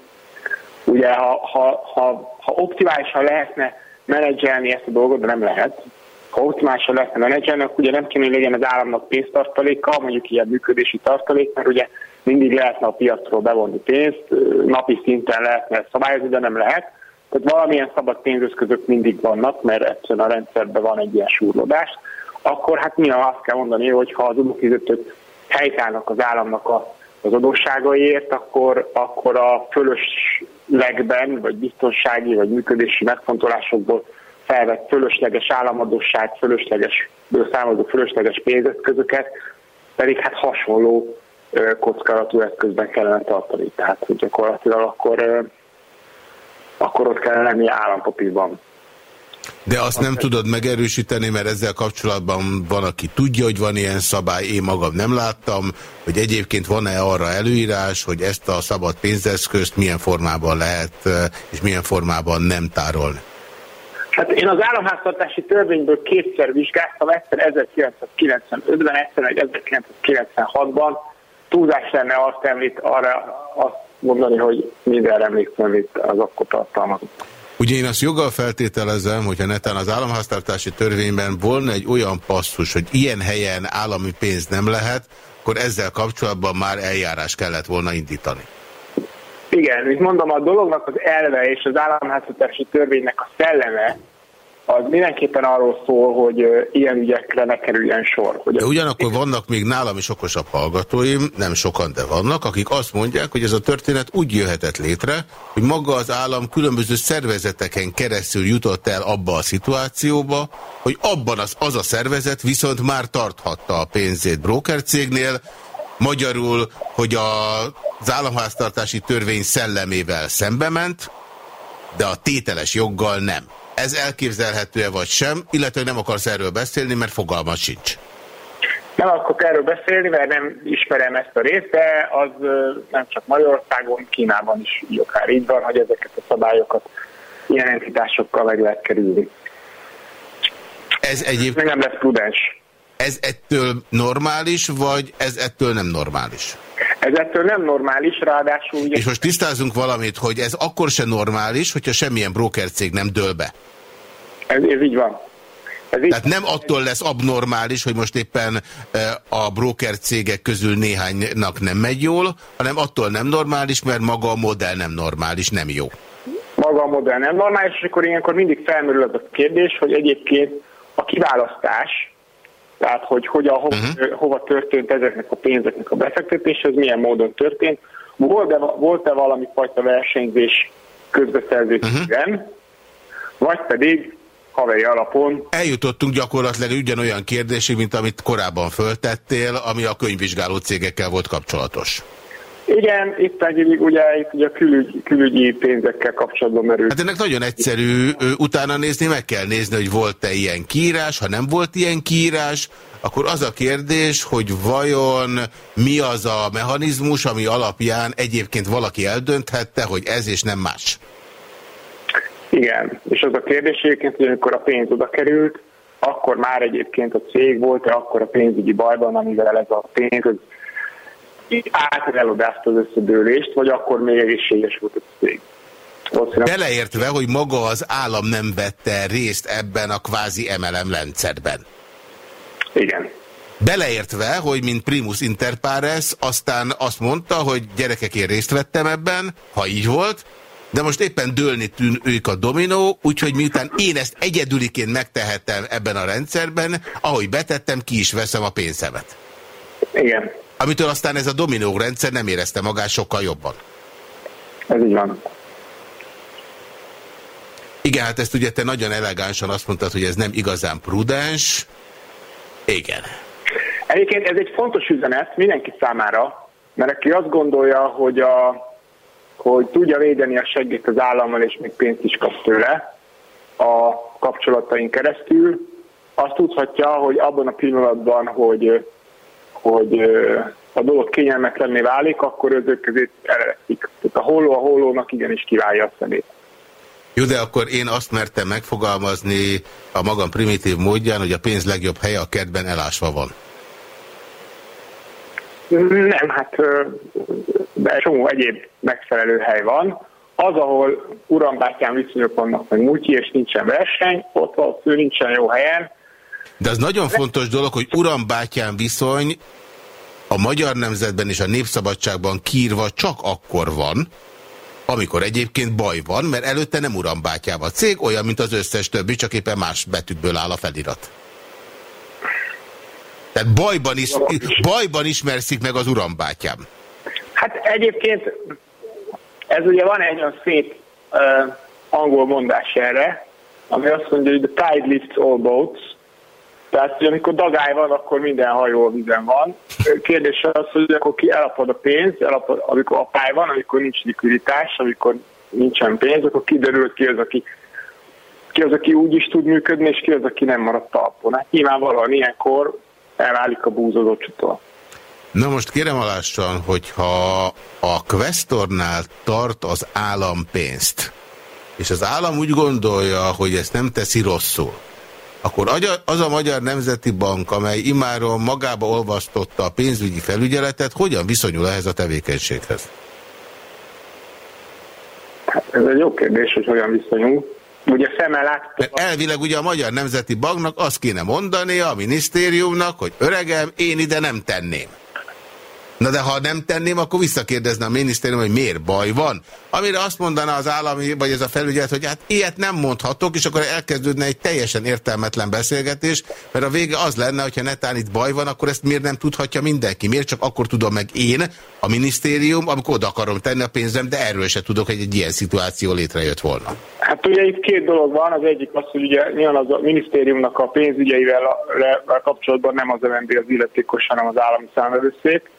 D: Ugye, ha, ha, ha, ha optimálisan lehetne menedzselni ezt a dolgot, de nem lehet, ha optimálisan lehetne menedzselni, akkor ugye nem kéne, hogy legyen az államnak pénztartaléka, mondjuk ilyen működési tartalék, mert ugye mindig lehetne a piacról bevonni pénzt, napi szinten lehetne szabályozni, de nem lehet. Tehát valamilyen szabad pénzeszközök mindig vannak, mert egyszerűen a rendszerben van egy ilyen súrlódás. Akkor hát mi azt kell mondani, hogy ha az adófizetők helytállnak az államnak a, az adósságaiért, akkor, akkor a fölöslegben, vagy biztonsági, vagy működési megfontolásokból felvett fölösleges államadóság, fölösleges, számozó fölösleges pénzeszközöket pedig hát hasonló kockázatú eszközben kellene tartani. Tehát gyakorlatilag akkor, akkor ott kellene lenni állampapírban.
B: De azt nem tudod megerősíteni, mert ezzel kapcsolatban van, aki tudja, hogy van ilyen szabály, én magam nem láttam, hogy egyébként van-e arra előírás, hogy ezt a szabad pénzeszközt milyen formában lehet, és milyen formában nem tárolni?
D: Hát én az államháztartási törvényből kétszer vizsgáltam, egyszer 1995-ben, egyszer 1996-ban. Túlzás lenne azt említ, arra azt mondani, hogy minden emlékszem, amit az akkor tartalmazott.
B: Ugye én azt joggal feltételezem, hogyha netán az államháztartási törvényben volna egy olyan passzus, hogy ilyen helyen állami pénz nem lehet, akkor ezzel kapcsolatban már eljárás kellett volna indítani.
D: Igen, mint mondom, a dolognak az elve és az államháztartási törvénynek a szelleme az mindenképpen arról szól, hogy ilyen ügyekre ne kerüljen sor. Hogy
B: de ugyanakkor vannak még nálam is okosabb hallgatóim, nem sokan, de vannak, akik azt mondják, hogy ez a történet úgy jöhetett létre, hogy maga az állam különböző szervezeteken keresztül jutott el abba a szituációba, hogy abban az, az a szervezet viszont már tarthatta a pénzét brokercégnél, magyarul, hogy a, az államháztartási törvény szellemével szembe ment, de a tételes joggal nem. Ez elképzelhető-e vagy sem, illetve nem akarsz erről beszélni, mert fogalma sincs.
D: Nem akarok erről beszélni, mert nem ismerem ezt a részt, de az nem csak Magyarországon, Kínában is akár így van, hogy ezeket a szabályokat ilyen entitásokkal meg lehet kerülni.
B: Ez egyébként...
D: nem lesz prudens.
B: Ez ettől normális, vagy ez ettől nem normális?
D: Ez ettől nem normális, ráadásul...
B: Ugye... És most tisztázunk valamit, hogy ez akkor se normális, hogyha semmilyen brokercég nem dől be.
D: Ez, ez így van.
B: Ez így... Tehát nem attól lesz abnormális, hogy most éppen e, a broker cégek közül néhánynak nem megy jól, hanem attól nem normális, mert maga a modell nem normális, nem jó.
D: Maga a modell nem normális, és akkor ilyenkor mindig felmerül az a kérdés, hogy egyébként a kiválasztás, tehát hogy hogyan, hova, uh-huh. hova történt ezeknek a pénzeknek a befektetése, ez milyen módon történt. Volt-e, volt-e valami fajta versenyzés közbeszerzés uh-huh. vagy pedig haveri alapon.
B: Eljutottunk gyakorlatilag ugyanolyan kérdésig, mint amit korábban föltettél, ami a könyvvizsgáló cégekkel volt kapcsolatos.
D: Igen, itt pedig ugye, itt ugye a külügy, külügyi pénzekkel kapcsolatban merül.
B: Hát ennek nagyon egyszerű utána nézni, meg kell nézni, hogy volt-e ilyen kiírás, ha nem volt ilyen kiírás, akkor az a kérdés, hogy vajon mi az a mechanizmus, ami alapján egyébként valaki eldönthette, hogy ez és nem más.
D: Igen, és az a kérdés egyébként, hogy amikor a pénz oda került, akkor már egyébként a cég volt-e akkor a pénzügyi bajban, amivel ez a pénz az átrelodázt az összedőlést, vagy akkor még egészséges volt a cég.
B: Beleértve, hogy maga az állam nem vette részt ebben a kvázi MLM rendszerben.
D: Igen.
B: Beleértve, hogy mint primus inter pares, aztán azt mondta, hogy gyerekek, én részt vettem ebben, ha így volt, de most éppen dőlni tűn ők a dominó, úgyhogy miután én ezt egyedüliként megtehettem ebben a rendszerben, ahogy betettem, ki is veszem a pénzemet.
D: Igen.
B: Amitől aztán ez a dominó rendszer nem érezte magát sokkal jobban.
D: Ez így van.
B: Igen, hát ezt ugye te nagyon elegánsan azt mondtad, hogy ez nem igazán prudens. Igen.
D: Egyébként ez egy fontos üzenet mindenki számára, mert aki azt gondolja, hogy a hogy tudja védeni a segít az állammal, és még pénzt is kap tőle a kapcsolatain keresztül, azt tudhatja, hogy abban a pillanatban, hogy, hogy a dolog kényelmetlenné válik, akkor ők közé elveszik. Tehát a holló a hollónak igenis kiválja a szemét.
B: Jó, de akkor én azt mertem megfogalmazni a magam primitív módján, hogy a pénz legjobb helye a kertben elásva van.
D: Nem, hát de csomó egyéb megfelelő hely van. Az, ahol urambátyám viszonyok vannak, meg multi, és nincsen verseny, ott valószínűleg nincsen jó helyen.
B: De az nagyon fontos dolog, hogy urambátyám viszony a magyar nemzetben és a népszabadságban kírva csak akkor van, amikor egyébként baj van, mert előtte nem urambátyám a cég, olyan, mint az összes többi, csak éppen más betűkből áll a felirat. Tehát bajban, is, bajban ismerszik meg az urambátyám.
D: Hát egyébként ez ugye van egy olyan szép uh, angol mondás erre, ami azt mondja, hogy the tide lifts all boats, tehát, hogy amikor dagály van, akkor minden hajó a vízen van. Kérdés az, hogy akkor ki elapad a pénz, elapad, amikor a pály van, amikor nincs likviditás, amikor nincsen pénz, akkor kiderül, ki az, aki ki az, aki úgy is tud működni, és ki az, aki nem maradt talpon. Hát nyilvánvalóan ilyenkor elválik a búzódocsotól.
B: Na most kérem alássan, hogyha a Questornál tart az állam pénzt, és az állam úgy gondolja, hogy ezt nem teszi rosszul, akkor az a Magyar Nemzeti Bank, amely imáron magába olvasztotta a pénzügyi felügyeletet, hogyan viszonyul ehhez a tevékenységhez?
D: Hát ez egy jó kérdés, hogy hogyan viszonyul. Ugye szemmel láttam...
B: Elvileg ugye a Magyar Nemzeti Banknak azt kéne mondani a minisztériumnak, hogy öregem, én ide nem tenném. Na de ha nem tenném, akkor visszakérdezne a minisztérium, hogy miért baj van. Amire azt mondaná az állami, vagy ez a felügyelet, hogy hát ilyet nem mondhatok, és akkor elkezdődne egy teljesen értelmetlen beszélgetés, mert a vége az lenne, hogyha netán itt baj van, akkor ezt miért nem tudhatja mindenki? Miért csak akkor tudom meg én, a minisztérium, amikor oda akarom tenni a pénzem, de erről se tudok, hogy egy ilyen szituáció létrejött volna.
D: Hát ugye itt két dolog van, az egyik az, hogy ugye nyilván az a minisztériumnak a pénzügyeivel kapcsolatban nem az MNB az illetékos, hanem az állami számvevőszék.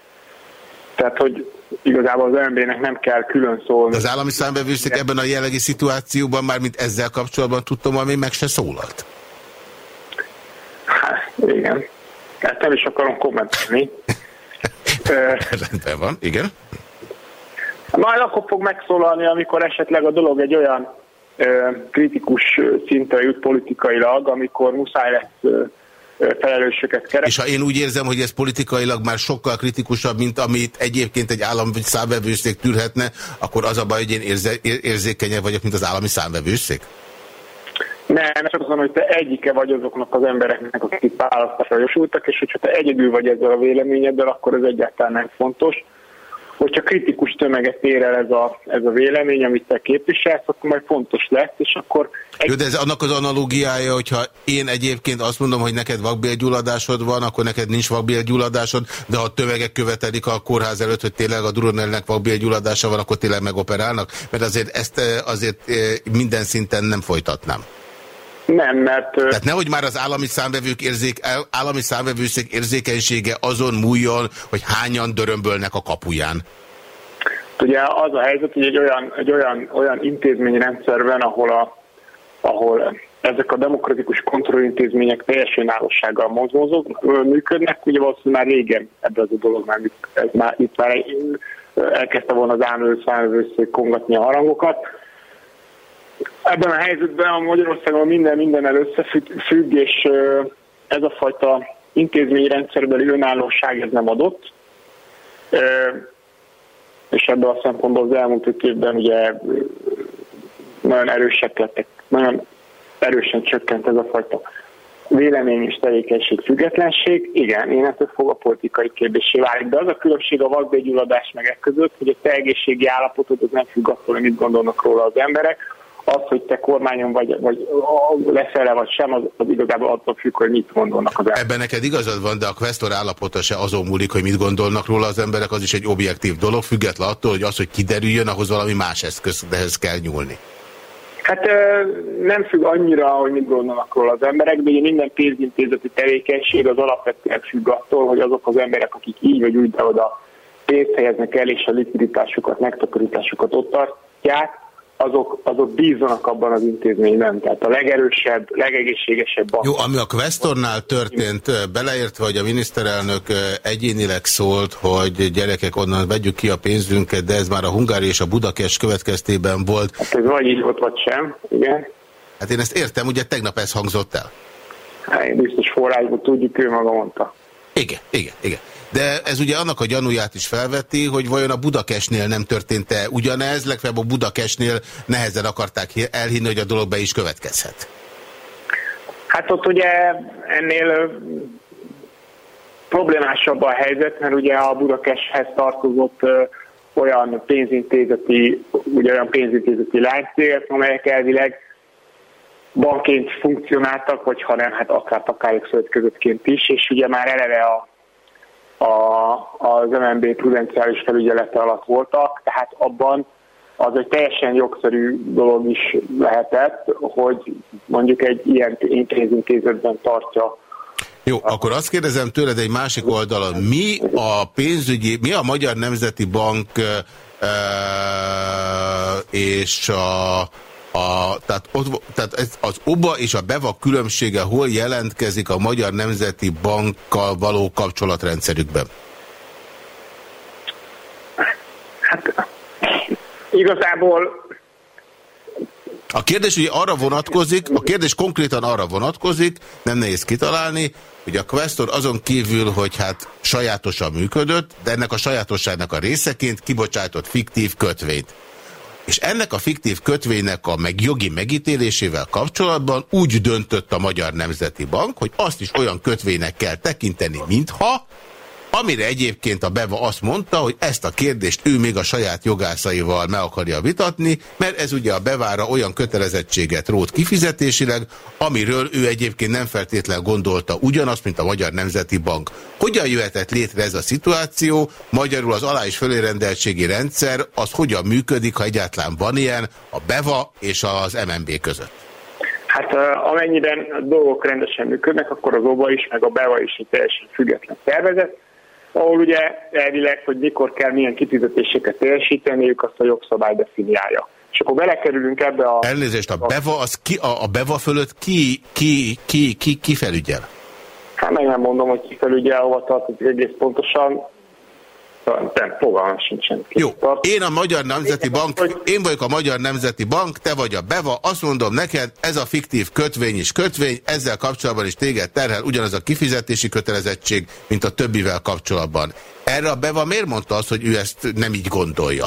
D: Tehát, hogy igazából az MNB-nek nem kell külön szólni.
B: De az állami számvevőszék ebben a jellegi szituációban már mint ezzel kapcsolatban tudtam, ami meg se szólalt.
D: Hát, igen. Ezt nem is akarom kommentálni. (laughs)
B: Rendben van, igen.
D: Majd akkor fog megszólalni, amikor esetleg a dolog egy olyan ö, kritikus szintre jut politikailag, amikor muszáj lesz felelősöket keresni.
B: És ha én úgy érzem, hogy ez politikailag már sokkal kritikusabb, mint amit egyébként egy állami számvevőszék tűrhetne, akkor az a baj, hogy én érze, érzékenyebb vagyok, mint az állami számvevőszék?
D: Nem, csak azon, hogy te egyike vagy azoknak az embereknek, akik választásra josultak, és hogyha te egyedül vagy ezzel a véleményeddel, akkor ez egyáltalán nem fontos hogyha kritikus tömeget ér el ez a, ez a vélemény, amit te képviselsz, akkor majd fontos lesz, és akkor...
B: Egy... Jó, de ez annak az analógiája, hogyha én egyébként azt mondom, hogy neked vakbélgyulladásod van, akkor neked nincs vakbélgyulladásod, de ha a tömegek követelik a kórház előtt, hogy tényleg a Duronelnek vakbélgyulladása van, akkor tényleg megoperálnak? Mert azért ezt eh, azért eh, minden szinten nem folytatnám.
D: Nem, mert...
B: Tehát nehogy már az állami számvevők érzék, állami számvevőszék érzékenysége azon múljon, hogy hányan dörömbölnek a kapuján.
D: Ugye az a helyzet, hogy egy olyan, egy olyan, olyan intézményrendszer van, ahol, a, ahol ezek a demokratikus kontrollintézmények teljes önállósággal mozgózók, működnek, ugye valószínűleg már régen ebben az a dolog már, ez már itt már elkezdte volna az állami számvevőszék kongatni a harangokat, Ebben a helyzetben a Magyarországon minden mindennel összefügg, és ez a fajta intézményrendszerbeli önállóság ez nem adott. És ebből a szempontból az elmúlt öt évben ugye nagyon erősek lettek, nagyon erősen csökkent ez a fajta vélemény és tevékenység függetlenség. Igen, én ettől fog a politikai kérdésé válik, de az a különbség a vakbégyulladás meg e között, hogy a te egészségi állapotod az nem függ attól, hogy gondolnak róla az emberek, az, hogy te kormányon vagy, vagy leszel-e vagy sem, az, az igazából attól függ, hogy mit gondolnak az emberek.
B: Ebben neked igazad van, de a questor állapota se azon múlik, hogy mit gondolnak róla az emberek, az is egy objektív dolog, független attól, hogy az, hogy kiderüljön, ahhoz valami más eszközhez kell nyúlni.
D: Hát nem függ annyira, hogy mit gondolnak róla az emberek, de ugye minden pénzintézeti tevékenység az alapvetően függ attól, hogy azok az emberek, akik így vagy úgy, de oda pénzt helyeznek el, és a likviditásukat, megtakarításukat ott tartják, azok, azok bízzanak abban az intézményben. Tehát a legerősebb, legegészségesebb bank.
B: Jó, ami a Questornál történt, beleértve, hogy a miniszterelnök egyénileg szólt, hogy gyerekek, onnan vegyük ki a pénzünket, de ez már a Hungári és a Budakes következtében volt.
D: Hát ez vagy így volt, vagy sem, igen.
B: Hát én ezt értem, ugye tegnap ez hangzott el.
D: Hát én biztos forrásból tudjuk, ő maga mondta.
B: Igen, igen, igen. De ez ugye annak a gyanúját is felveti, hogy vajon a Budakesnél nem történt-e ugyanez, legfeljebb a Budakesnél nehezen akarták elhinni, hogy a dolog be is következhet.
D: Hát ott ugye ennél problémásabb a helyzet, mert ugye a Budakeshez tartozott olyan pénzintézeti, ugye olyan pénzintézeti lánycégek, amelyek elvileg bankként funkcionáltak, vagy ha nem, hát akár akár szövetkezetként is, és ugye már eleve a a, az MNB prudenciális felügyelete alatt voltak, tehát abban az egy teljesen jogszerű dolog is lehetett, hogy mondjuk egy ilyen pénzintézetben tartja
B: jó, akkor azt kérdezem tőled egy másik oldalon. Mi a pénzügyi, mi a Magyar Nemzeti Bank e, és a a, tehát, ott, tehát ez, az OBA és a BEVA különbsége hol jelentkezik a Magyar Nemzeti Bankkal való kapcsolatrendszerükben?
D: Hát igazából
B: a kérdés ugye arra vonatkozik, a kérdés konkrétan arra vonatkozik, nem nehéz kitalálni, hogy a Questor azon kívül, hogy hát sajátosan működött, de ennek a sajátosságnak a részeként kibocsátott fiktív kötvényt. És ennek a fiktív kötvénynek a meg jogi megítélésével kapcsolatban úgy döntött a Magyar Nemzeti Bank, hogy azt is olyan kötvénynek kell tekinteni, mintha Amire egyébként a Beva azt mondta, hogy ezt a kérdést ő még a saját jogászaival meg akarja vitatni, mert ez ugye a Bevára olyan kötelezettséget rót kifizetésileg, amiről ő egyébként nem feltétlenül gondolta ugyanazt, mint a Magyar Nemzeti Bank. Hogyan jöhetett létre ez a szituáció? Magyarul az alá- és fölérendeltségi rendszer, az hogyan működik, ha egyáltalán van ilyen, a Beva és az MNB között?
D: Hát amennyiben a dolgok rendesen működnek, akkor az OBA is, meg a BEVA is egy teljesen független szervezet, ahol ugye elvileg, hogy mikor kell milyen kifizetéseket teljesíteniük, azt a jogszabály definiálja. És akkor belekerülünk ebbe a...
B: Elnézést, a BEVA, az ki, a, a BEVA fölött ki, ki, ki, ki, ki felügyel?
D: Hát meg nem mondom, hogy ki felügyel, hova tartozik egész pontosan. Nem, fogalmam sincsen.
B: Jó, én a Magyar Nemzeti Bank, én vagyok a Magyar Nemzeti Bank, te vagy a BEVA, azt mondom neked, ez a fiktív kötvény is kötvény, ezzel kapcsolatban is téged terhel ugyanaz a kifizetési kötelezettség, mint a többivel kapcsolatban. Erre a BEVA miért mondta azt, hogy ő ezt nem így gondolja?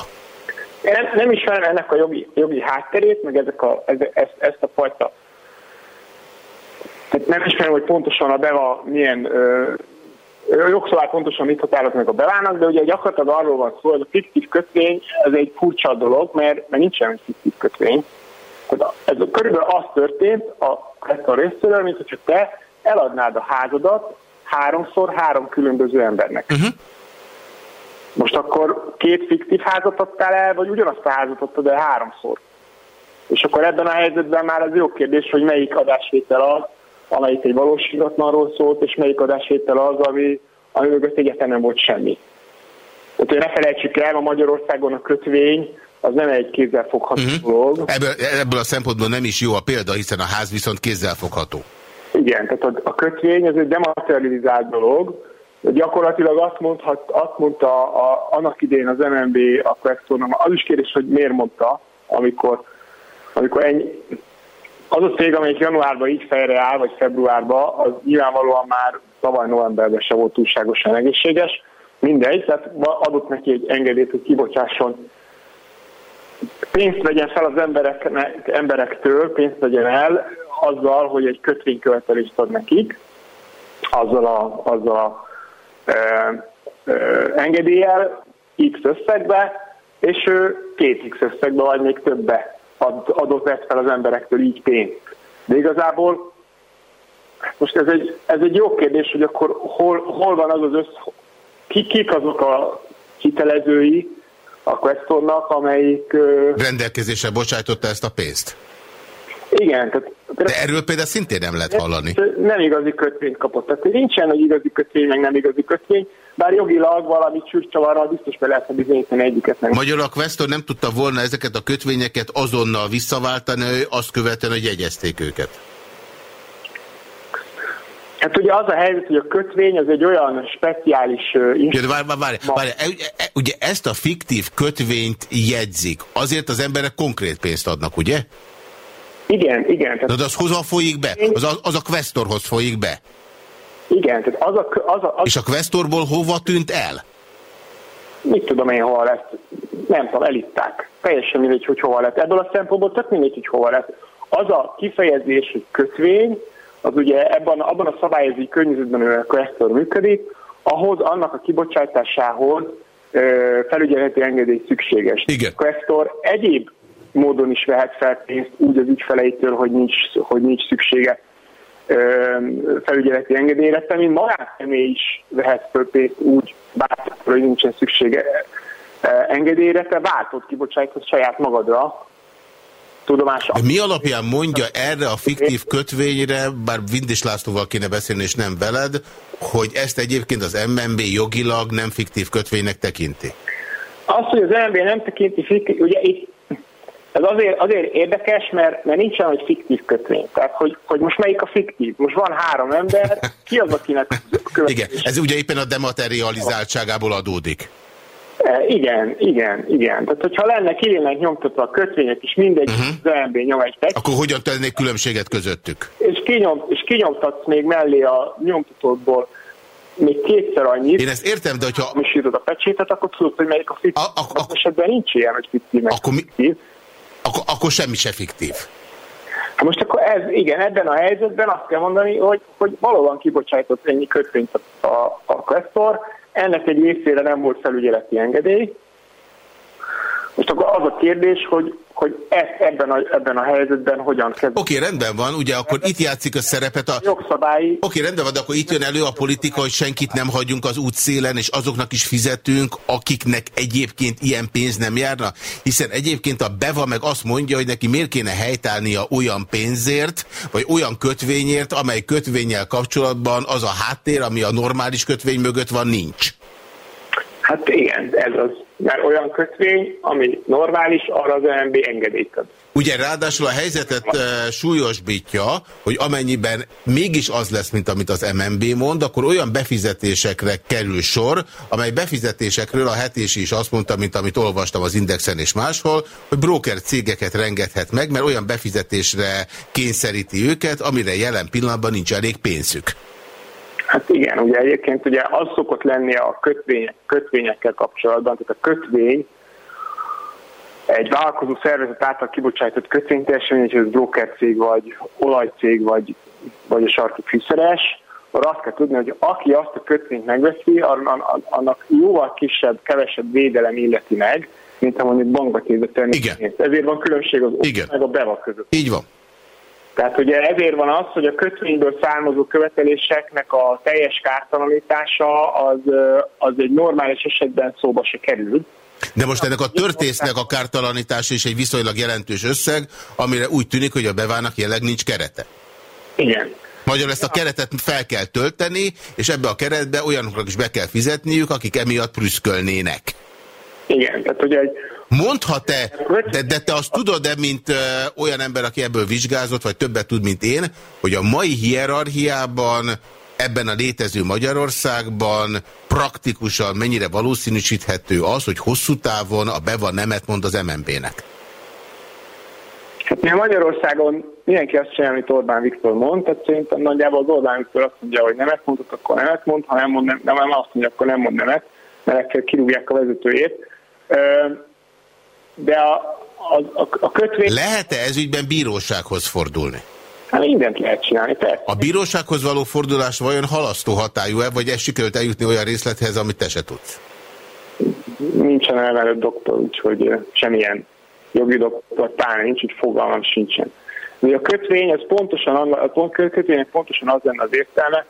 D: Én nem ismerem ennek a jogi, jogi hátterét, meg ezek a, ez, ezt, ezt a fajta tehát nem ismerem, hogy pontosan a BEVA milyen ö, a jogszabály pontosan mit határoz meg a bevának, de ugye gyakorlatilag arról van szó, hogy a fiktív kötvény ez egy furcsa dolog, mert, mert nincsen egy fiktív kötvény. Tehát ez körülbelül az történt a, a részéről, mint hogyha te eladnád a házadat háromszor három különböző embernek. Uh-huh. Most akkor két fiktív házat adtál el, vagy ugyanazt a házat adtad el háromszor? És akkor ebben a helyzetben már az jó kérdés, hogy melyik adásvétel az, amelyik egy valós ingatlanról szólt, és melyik adásvétel az, ami, ami mögött egyáltalán nem volt semmi. Tehát, hogy ne felejtsük el, a Magyarországon a kötvény az nem egy kézzelfogható uh-huh. dolog.
B: Ebből, ebből a szempontból nem is jó a példa, hiszen a ház viszont kézzelfogható.
D: Igen, tehát a, a kötvény ez egy dematerializált dolog, gyakorlatilag azt, mondhat, azt mondta a, annak idén az MNB a Questornak, az is kérdés, hogy miért mondta, amikor, amikor ennyi, az a cég, amelyik januárban így fejre áll, vagy februárban, az nyilvánvalóan már tavaly novemberben se volt túlságosan egészséges. Mindegy, tehát adott neki egy engedélyt, hogy kibocsásson pénzt vegyen fel az emberek, emberektől, pénzt vegyen el azzal, hogy egy kötvénykövetelést ad nekik, azzal a, azzal a e, e, engedéllyel X összegbe, és ő két X összegbe, vagy még többbe ad, adott vett fel az emberektől így pénzt. De igazából most ez egy, ez egy jó kérdés, hogy akkor hol, hol van az az össz, ki, kik azok a hitelezői a Questornak, amelyik...
B: Rendelkezésre bocsájtotta ezt a pénzt?
D: Igen. Tehát,
B: De erről például szintén nem lehet hallani.
D: Nem igazi kötvényt kapott. Tehát nincsen, hogy igazi kötvény, meg nem igazi kötvény, bár jogilag valami csúcsavarral biztos be lehet bizonyítani egyiket meg.
B: Magyar a Questor nem tudta volna ezeket a kötvényeket azonnal visszaváltani, azt követően, hogy jegyezték őket.
D: Hát ugye az a helyzet, hogy a kötvény az egy olyan speciális...
B: Uh, várj, várj, várj, várj. E, e, ugye ezt a fiktív kötvényt jegyzik, azért az emberek konkrét pénzt adnak, ugye?
D: Igen, igen.
B: Tehát... De az hova folyik be? Az a, az a Questorhoz folyik be?
D: Igen, tehát az a... Az a az...
B: És a Questorból hova tűnt el?
D: Mit tudom én, hova lett? Nem tudom, elitták. Teljesen mindegy, hogy hova lett. Ebből a szempontból tök mindegy, hogy hova lett. Az a kifejezés, hogy kötvény, az ugye ebben, abban a szabályozói környezetben, ahol a Questor működik, ahhoz, annak a kibocsátásához felügyeleti engedély szükséges.
B: Igen.
D: Questor egyéb módon is vehet fel pénzt úgy az ügyfeleitől, hogy nincs, hogy nincs szüksége felügyeleti engedélyre, mint magánszemély is vehet föl pénzt úgy, bár hogy nincsen szüksége engedélyre, te váltott kibocsátod saját magadra, tudomása.
B: De mi alapján mondja erre a fiktív kötvényre, bár Vindis Lászlóval kéne beszélni, és nem veled, hogy ezt egyébként az MNB jogilag nem fiktív kötvénynek tekinti?
D: Azt, hogy az MNB nem tekinti ugye itt ez azért, azért érdekes, mert, mert nincsen egy fiktív kötvény. Tehát, hogy, hogy most melyik a fiktív? Most van három ember, ki az, akinek (laughs)
B: Igen, ez ugye éppen a dematerializáltságából adódik.
D: E, igen, igen, igen. Tehát, hogyha lenne, kilének nyomtatva a kötvények, és mindegy, uh -huh. az EMB nyom egy
B: text, Akkor hogyan tennék különbséget közöttük?
D: És, kinyom, és kinyomtatsz még mellé a nyomtatódból még kétszer annyit.
B: Én ezt értem, de hogyha...
D: Ha írod a pecsétet, akkor tudod, hogy melyik a fiktív. A, esetben nincs ilyen, hogy fiktív,
B: akkor, mi, akkor, akkor semmi se fiktív.
D: Hát most akkor ez, igen, ebben a helyzetben azt kell mondani, hogy, hogy valóban kibocsájtott ennyi kötvényt a, a, a Questor, ennek egy részére nem volt felügyeleti engedély. Most akkor az a kérdés, hogy hogy ezt ebben a, ebben a helyzetben hogyan kezd.
B: Oké, okay, rendben van, ugye akkor itt játszik a szerepet a...
D: Jogszabályi...
B: Oké, okay, rendben van, de akkor itt jön elő a politika, hogy senkit nem hagyjunk az útszélen, és azoknak is fizetünk, akiknek egyébként ilyen pénz nem járna, hiszen egyébként a Beva meg azt mondja, hogy neki miért kéne helytállnia olyan pénzért, vagy olyan kötvényért, amely kötvényel kapcsolatban az a háttér, ami a normális kötvény mögött van, nincs.
D: Hát igen, ez az mert olyan kötvény, ami normális, arra az MNB engedélyt ad.
B: Ugye ráadásul a helyzetet uh, súlyosbítja, hogy amennyiben mégis az lesz, mint amit az MNB mond, akkor olyan befizetésekre kerül sor, amely befizetésekről a hetési is azt mondta, mint amit olvastam az Indexen és máshol, hogy broker cégeket rengethet meg, mert olyan befizetésre kényszeríti őket, amire jelen pillanatban nincs elég pénzük.
D: Hát igen, ugye egyébként ugye az szokott lenni a kötvények, kötvényekkel kapcsolatban, tehát a kötvény egy vállalkozó szervezet által kibocsájtott kötvény, teljesen hogy ez broker cég, vagy olajcég, vagy, vagy a sarki fűszeres, arra azt kell tudni, hogy aki azt a kötvényt megveszi, annak jóval kisebb, kevesebb védelem illeti meg, mint ha mondjuk bankba.
B: Igen.
D: Ezért van különbség az Igen. meg a bevak között.
B: Így van.
D: Tehát ugye ezért van az, hogy a kötvényből származó követeléseknek a teljes kártalanítása az, az egy normális esetben szóba se kerül.
B: De most ennek a törtésznek a kártalanítása is egy viszonylag jelentős összeg, amire úgy tűnik, hogy a bevának jelenleg nincs kerete.
D: Igen.
B: Magyar ezt a keretet fel kell tölteni, és ebbe a keretbe olyanoknak is be kell fizetniük, akik emiatt prüszkölnének.
D: Igen, tehát ugye egy
B: Mondha te, de, de te azt tudod-e, mint ö, olyan ember, aki ebből vizsgázott, vagy többet tud, mint én, hogy a mai hierarchiában ebben a létező Magyarországban praktikusan mennyire valószínűsíthető az, hogy hosszú távon a BEVA nemet mond az MNB-nek?
D: Hát mi a Magyarországon mindenki azt csinál, amit Orbán Viktor mond, tehát szerintem nagyjából az Orbán Viktor azt mondja, hogy nemet mondott, akkor nemet mond, ha nem mond, nem, nem azt mondja, akkor nem mond nemet, mert egyszer kirúgják a vezetőjét. De a, a, a, a kötvény...
B: Lehet-e ezügyben bírósághoz fordulni?
D: Hát mindent lehet csinálni, persze.
B: A bírósághoz való fordulás vajon halasztó hatályú-e, vagy ez sikerült eljutni olyan részlethez, amit te se tudsz?
D: Nincsen elvelő doktor, úgyhogy semmilyen jogi doktor talán nincs, úgy fogalmam sincsen. De a kötvény, ez pontosan, a kötvénynek pontosan az lenne az értelme,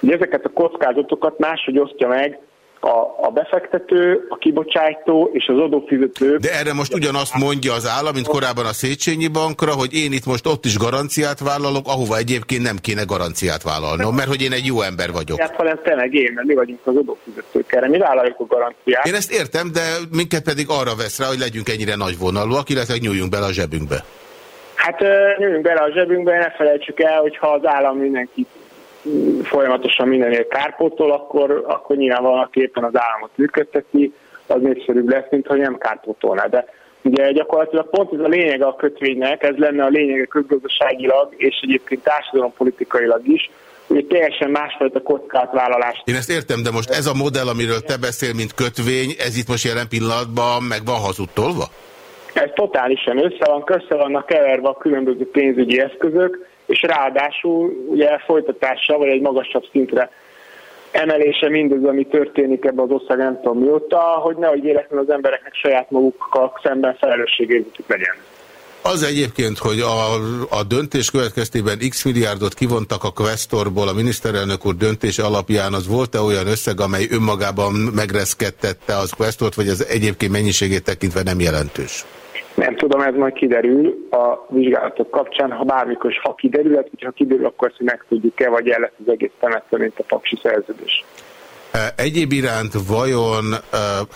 D: hogy ezeket a kockázatokat máshogy osztja meg a, a befektető, a kibocsátó és az adófizető.
B: De erre most ugyanazt mondja az állam, mint korábban a Széchenyi bankra, hogy én itt most ott is garanciát vállalok, ahova egyébként nem kéne garanciát vállalnom, mert hogy én egy jó ember vagyok.
D: Hát, hanem tényleg én, mert mi vagyunk az adófizetők erre, mi vállaljuk a garanciát.
B: Én ezt értem, de minket pedig arra vesz rá, hogy legyünk ennyire nagy vonalúak, illetve nyúljunk bele a zsebünkbe.
D: Hát nyúljunk bele a zsebünkbe, ne felejtsük el, hogy ha az állam mindenkit folyamatosan mindenért kárpótol, akkor, akkor nyilvánvalóan éppen az államot működteti, az népszerűbb lesz, mint hogy nem kárpótolná. De ugye gyakorlatilag pont ez a lényeg a kötvénynek, ez lenne a lényege közgazdaságilag és egyébként társadalompolitikailag is, hogy teljesen másfajta kockátvállalást.
B: Én ezt értem, de most ez a modell, amiről te beszél, mint kötvény, ez itt most jelen pillanatban meg van hazudtolva?
D: Ez totálisan össze van, össze vannak keverve a különböző pénzügyi eszközök, és ráadásul ugye folytatása, vagy egy magasabb szintre emelése mindez, ami történik ebbe az ország nem tudom mióta, hogy nehogy véletlenül az embereknek saját magukkal szemben felelősségérzetük legyen.
B: Az egyébként, hogy a, a döntés következtében x milliárdot kivontak a Questorból a miniszterelnök úr döntése alapján, az volt-e olyan összeg, amely önmagában megreszkedtette az Questort, vagy az egyébként mennyiségét tekintve nem jelentős?
D: Nem tudom, ez majd kiderül a vizsgálatok kapcsán, ha bármikor is, ha kiderül, hát, hogyha kiderül, akkor ezt megtudjuk-e, vagy el lesz az egész temetve, mint a paksi szerződés.
B: Egyéb iránt vajon,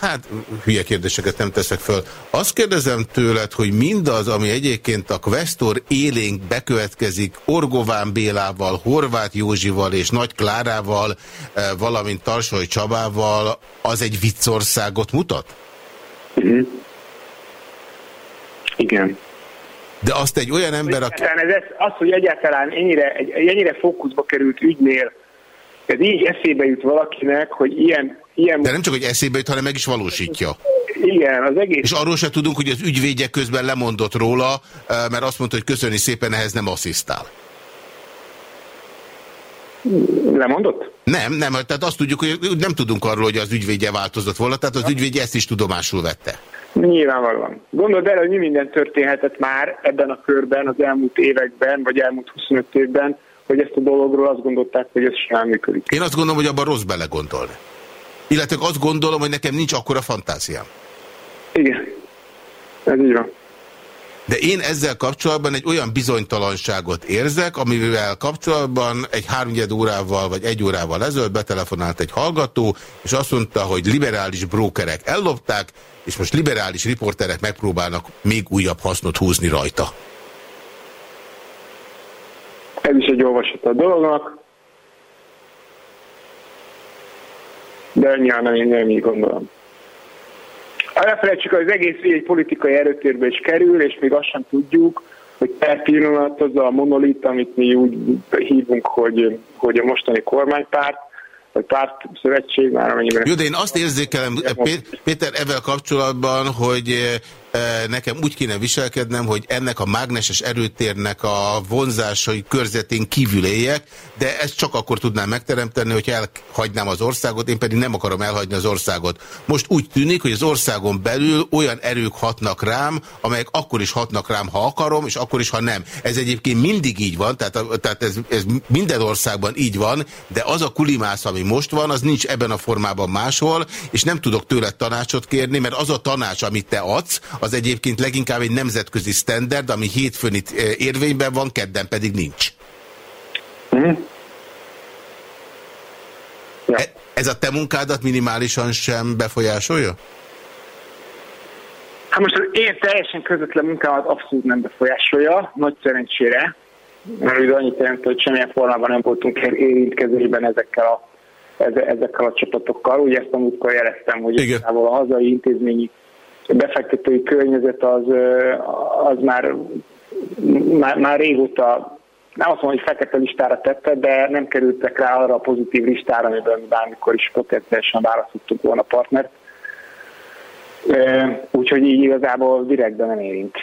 B: hát hülye kérdéseket nem teszek föl, azt kérdezem tőled, hogy mindaz, ami egyébként a Questor élénk bekövetkezik Orgován Bélával, Horváth Józsival és Nagy Klárával, valamint Tarsoly Csabával, az egy viccországot mutat? Uh mhm. -huh.
D: Igen.
B: De azt egy olyan ember, aki...
D: Ez, ez, az, hogy egyáltalán ennyire, egy, ennyire fókuszba került ügynél, ez így eszébe jut valakinek, hogy ilyen... ilyen
B: De nem csak, hogy eszébe jut, hanem meg is valósítja.
D: Igen, az egész...
B: És arról se tudunk, hogy az ügyvédje közben lemondott róla, mert azt mondta, hogy köszöni szépen, ehhez nem asszisztál.
D: Lemondott?
B: Nem, nem, tehát azt tudjuk, hogy nem tudunk arról, hogy az ügyvédje változott volna, tehát az ügyvédje ezt is tudomásul vette.
D: Nyilvánvalóan. Gondold el, hogy mi minden történhetett már ebben a körben az elmúlt években, vagy elmúlt 25 évben, hogy ezt a dologról azt gondolták, hogy ez sem működik.
B: Én azt gondolom, hogy abban rossz belegondolni. Illetve azt gondolom, hogy nekem nincs akkora fantáziám.
D: Igen, ez így van.
B: De én ezzel kapcsolatban egy olyan bizonytalanságot érzek, amivel kapcsolatban egy háromnyed órával vagy egy órával ezelőtt betelefonált egy hallgató, és azt mondta, hogy liberális brókerek ellopták, és most liberális riporterek megpróbálnak még újabb hasznot húzni rajta.
D: Ez is egy olvasat a dolognak, de nyilván nem, nem így gondolom. Elfelejtsük, hogy az egész egy politikai erőtérbe is kerül, és még azt sem tudjuk, hogy per pillanat az a monolit, amit mi úgy hívunk, hogy, hogy a mostani kormánypárt, vagy párt szövetség már amennyiben...
B: Jó, de én azt érzékelem, Péter, ezzel kapcsolatban, hogy nekem úgy kéne viselkednem, hogy ennek a mágneses erőtérnek a vonzásai körzetén kívül éljek, de ezt csak akkor tudnám megteremteni, hogy elhagynám az országot, én pedig nem akarom elhagyni az országot. Most úgy tűnik, hogy az országon belül olyan erők hatnak rám, amelyek akkor is hatnak rám, ha akarom, és akkor is, ha nem. Ez egyébként mindig így van, tehát, tehát ez, ez minden országban így van, de az a kulimász, ami most van, az nincs ebben a formában máshol, és nem tudok tőle tanácsot kérni, mert az a tanács, amit te adsz, az egyébként leginkább egy nemzetközi standard, ami hétfőn itt eh, érvényben van, kedden pedig nincs. Mm. Ja. E, ez a te munkádat minimálisan sem befolyásolja?
D: Hát most az én teljesen közvetlen munkámat abszolút nem befolyásolja, nagy szerencsére, mert ugye annyit jelent, hogy semmilyen formában nem voltunk érintkezésben ezekkel a, ezekkel a csapatokkal. Ugye ezt a múltkor jeleztem, hogy a hazai intézményi befektetői környezet az, az már, már, már régóta nem azt mondom, hogy fekete listára tette, de nem kerültek rá arra a pozitív listára, amiben bármikor is potenciálisan választottuk volna partnert. Úgyhogy így igazából direktben nem érint.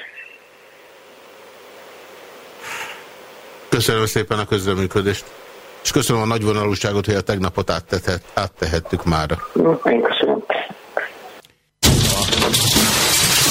B: Köszönöm szépen a közreműködést. És köszönöm a nagyvonalúságot, hogy a tegnapot áttehettük már.
D: Én köszönöm.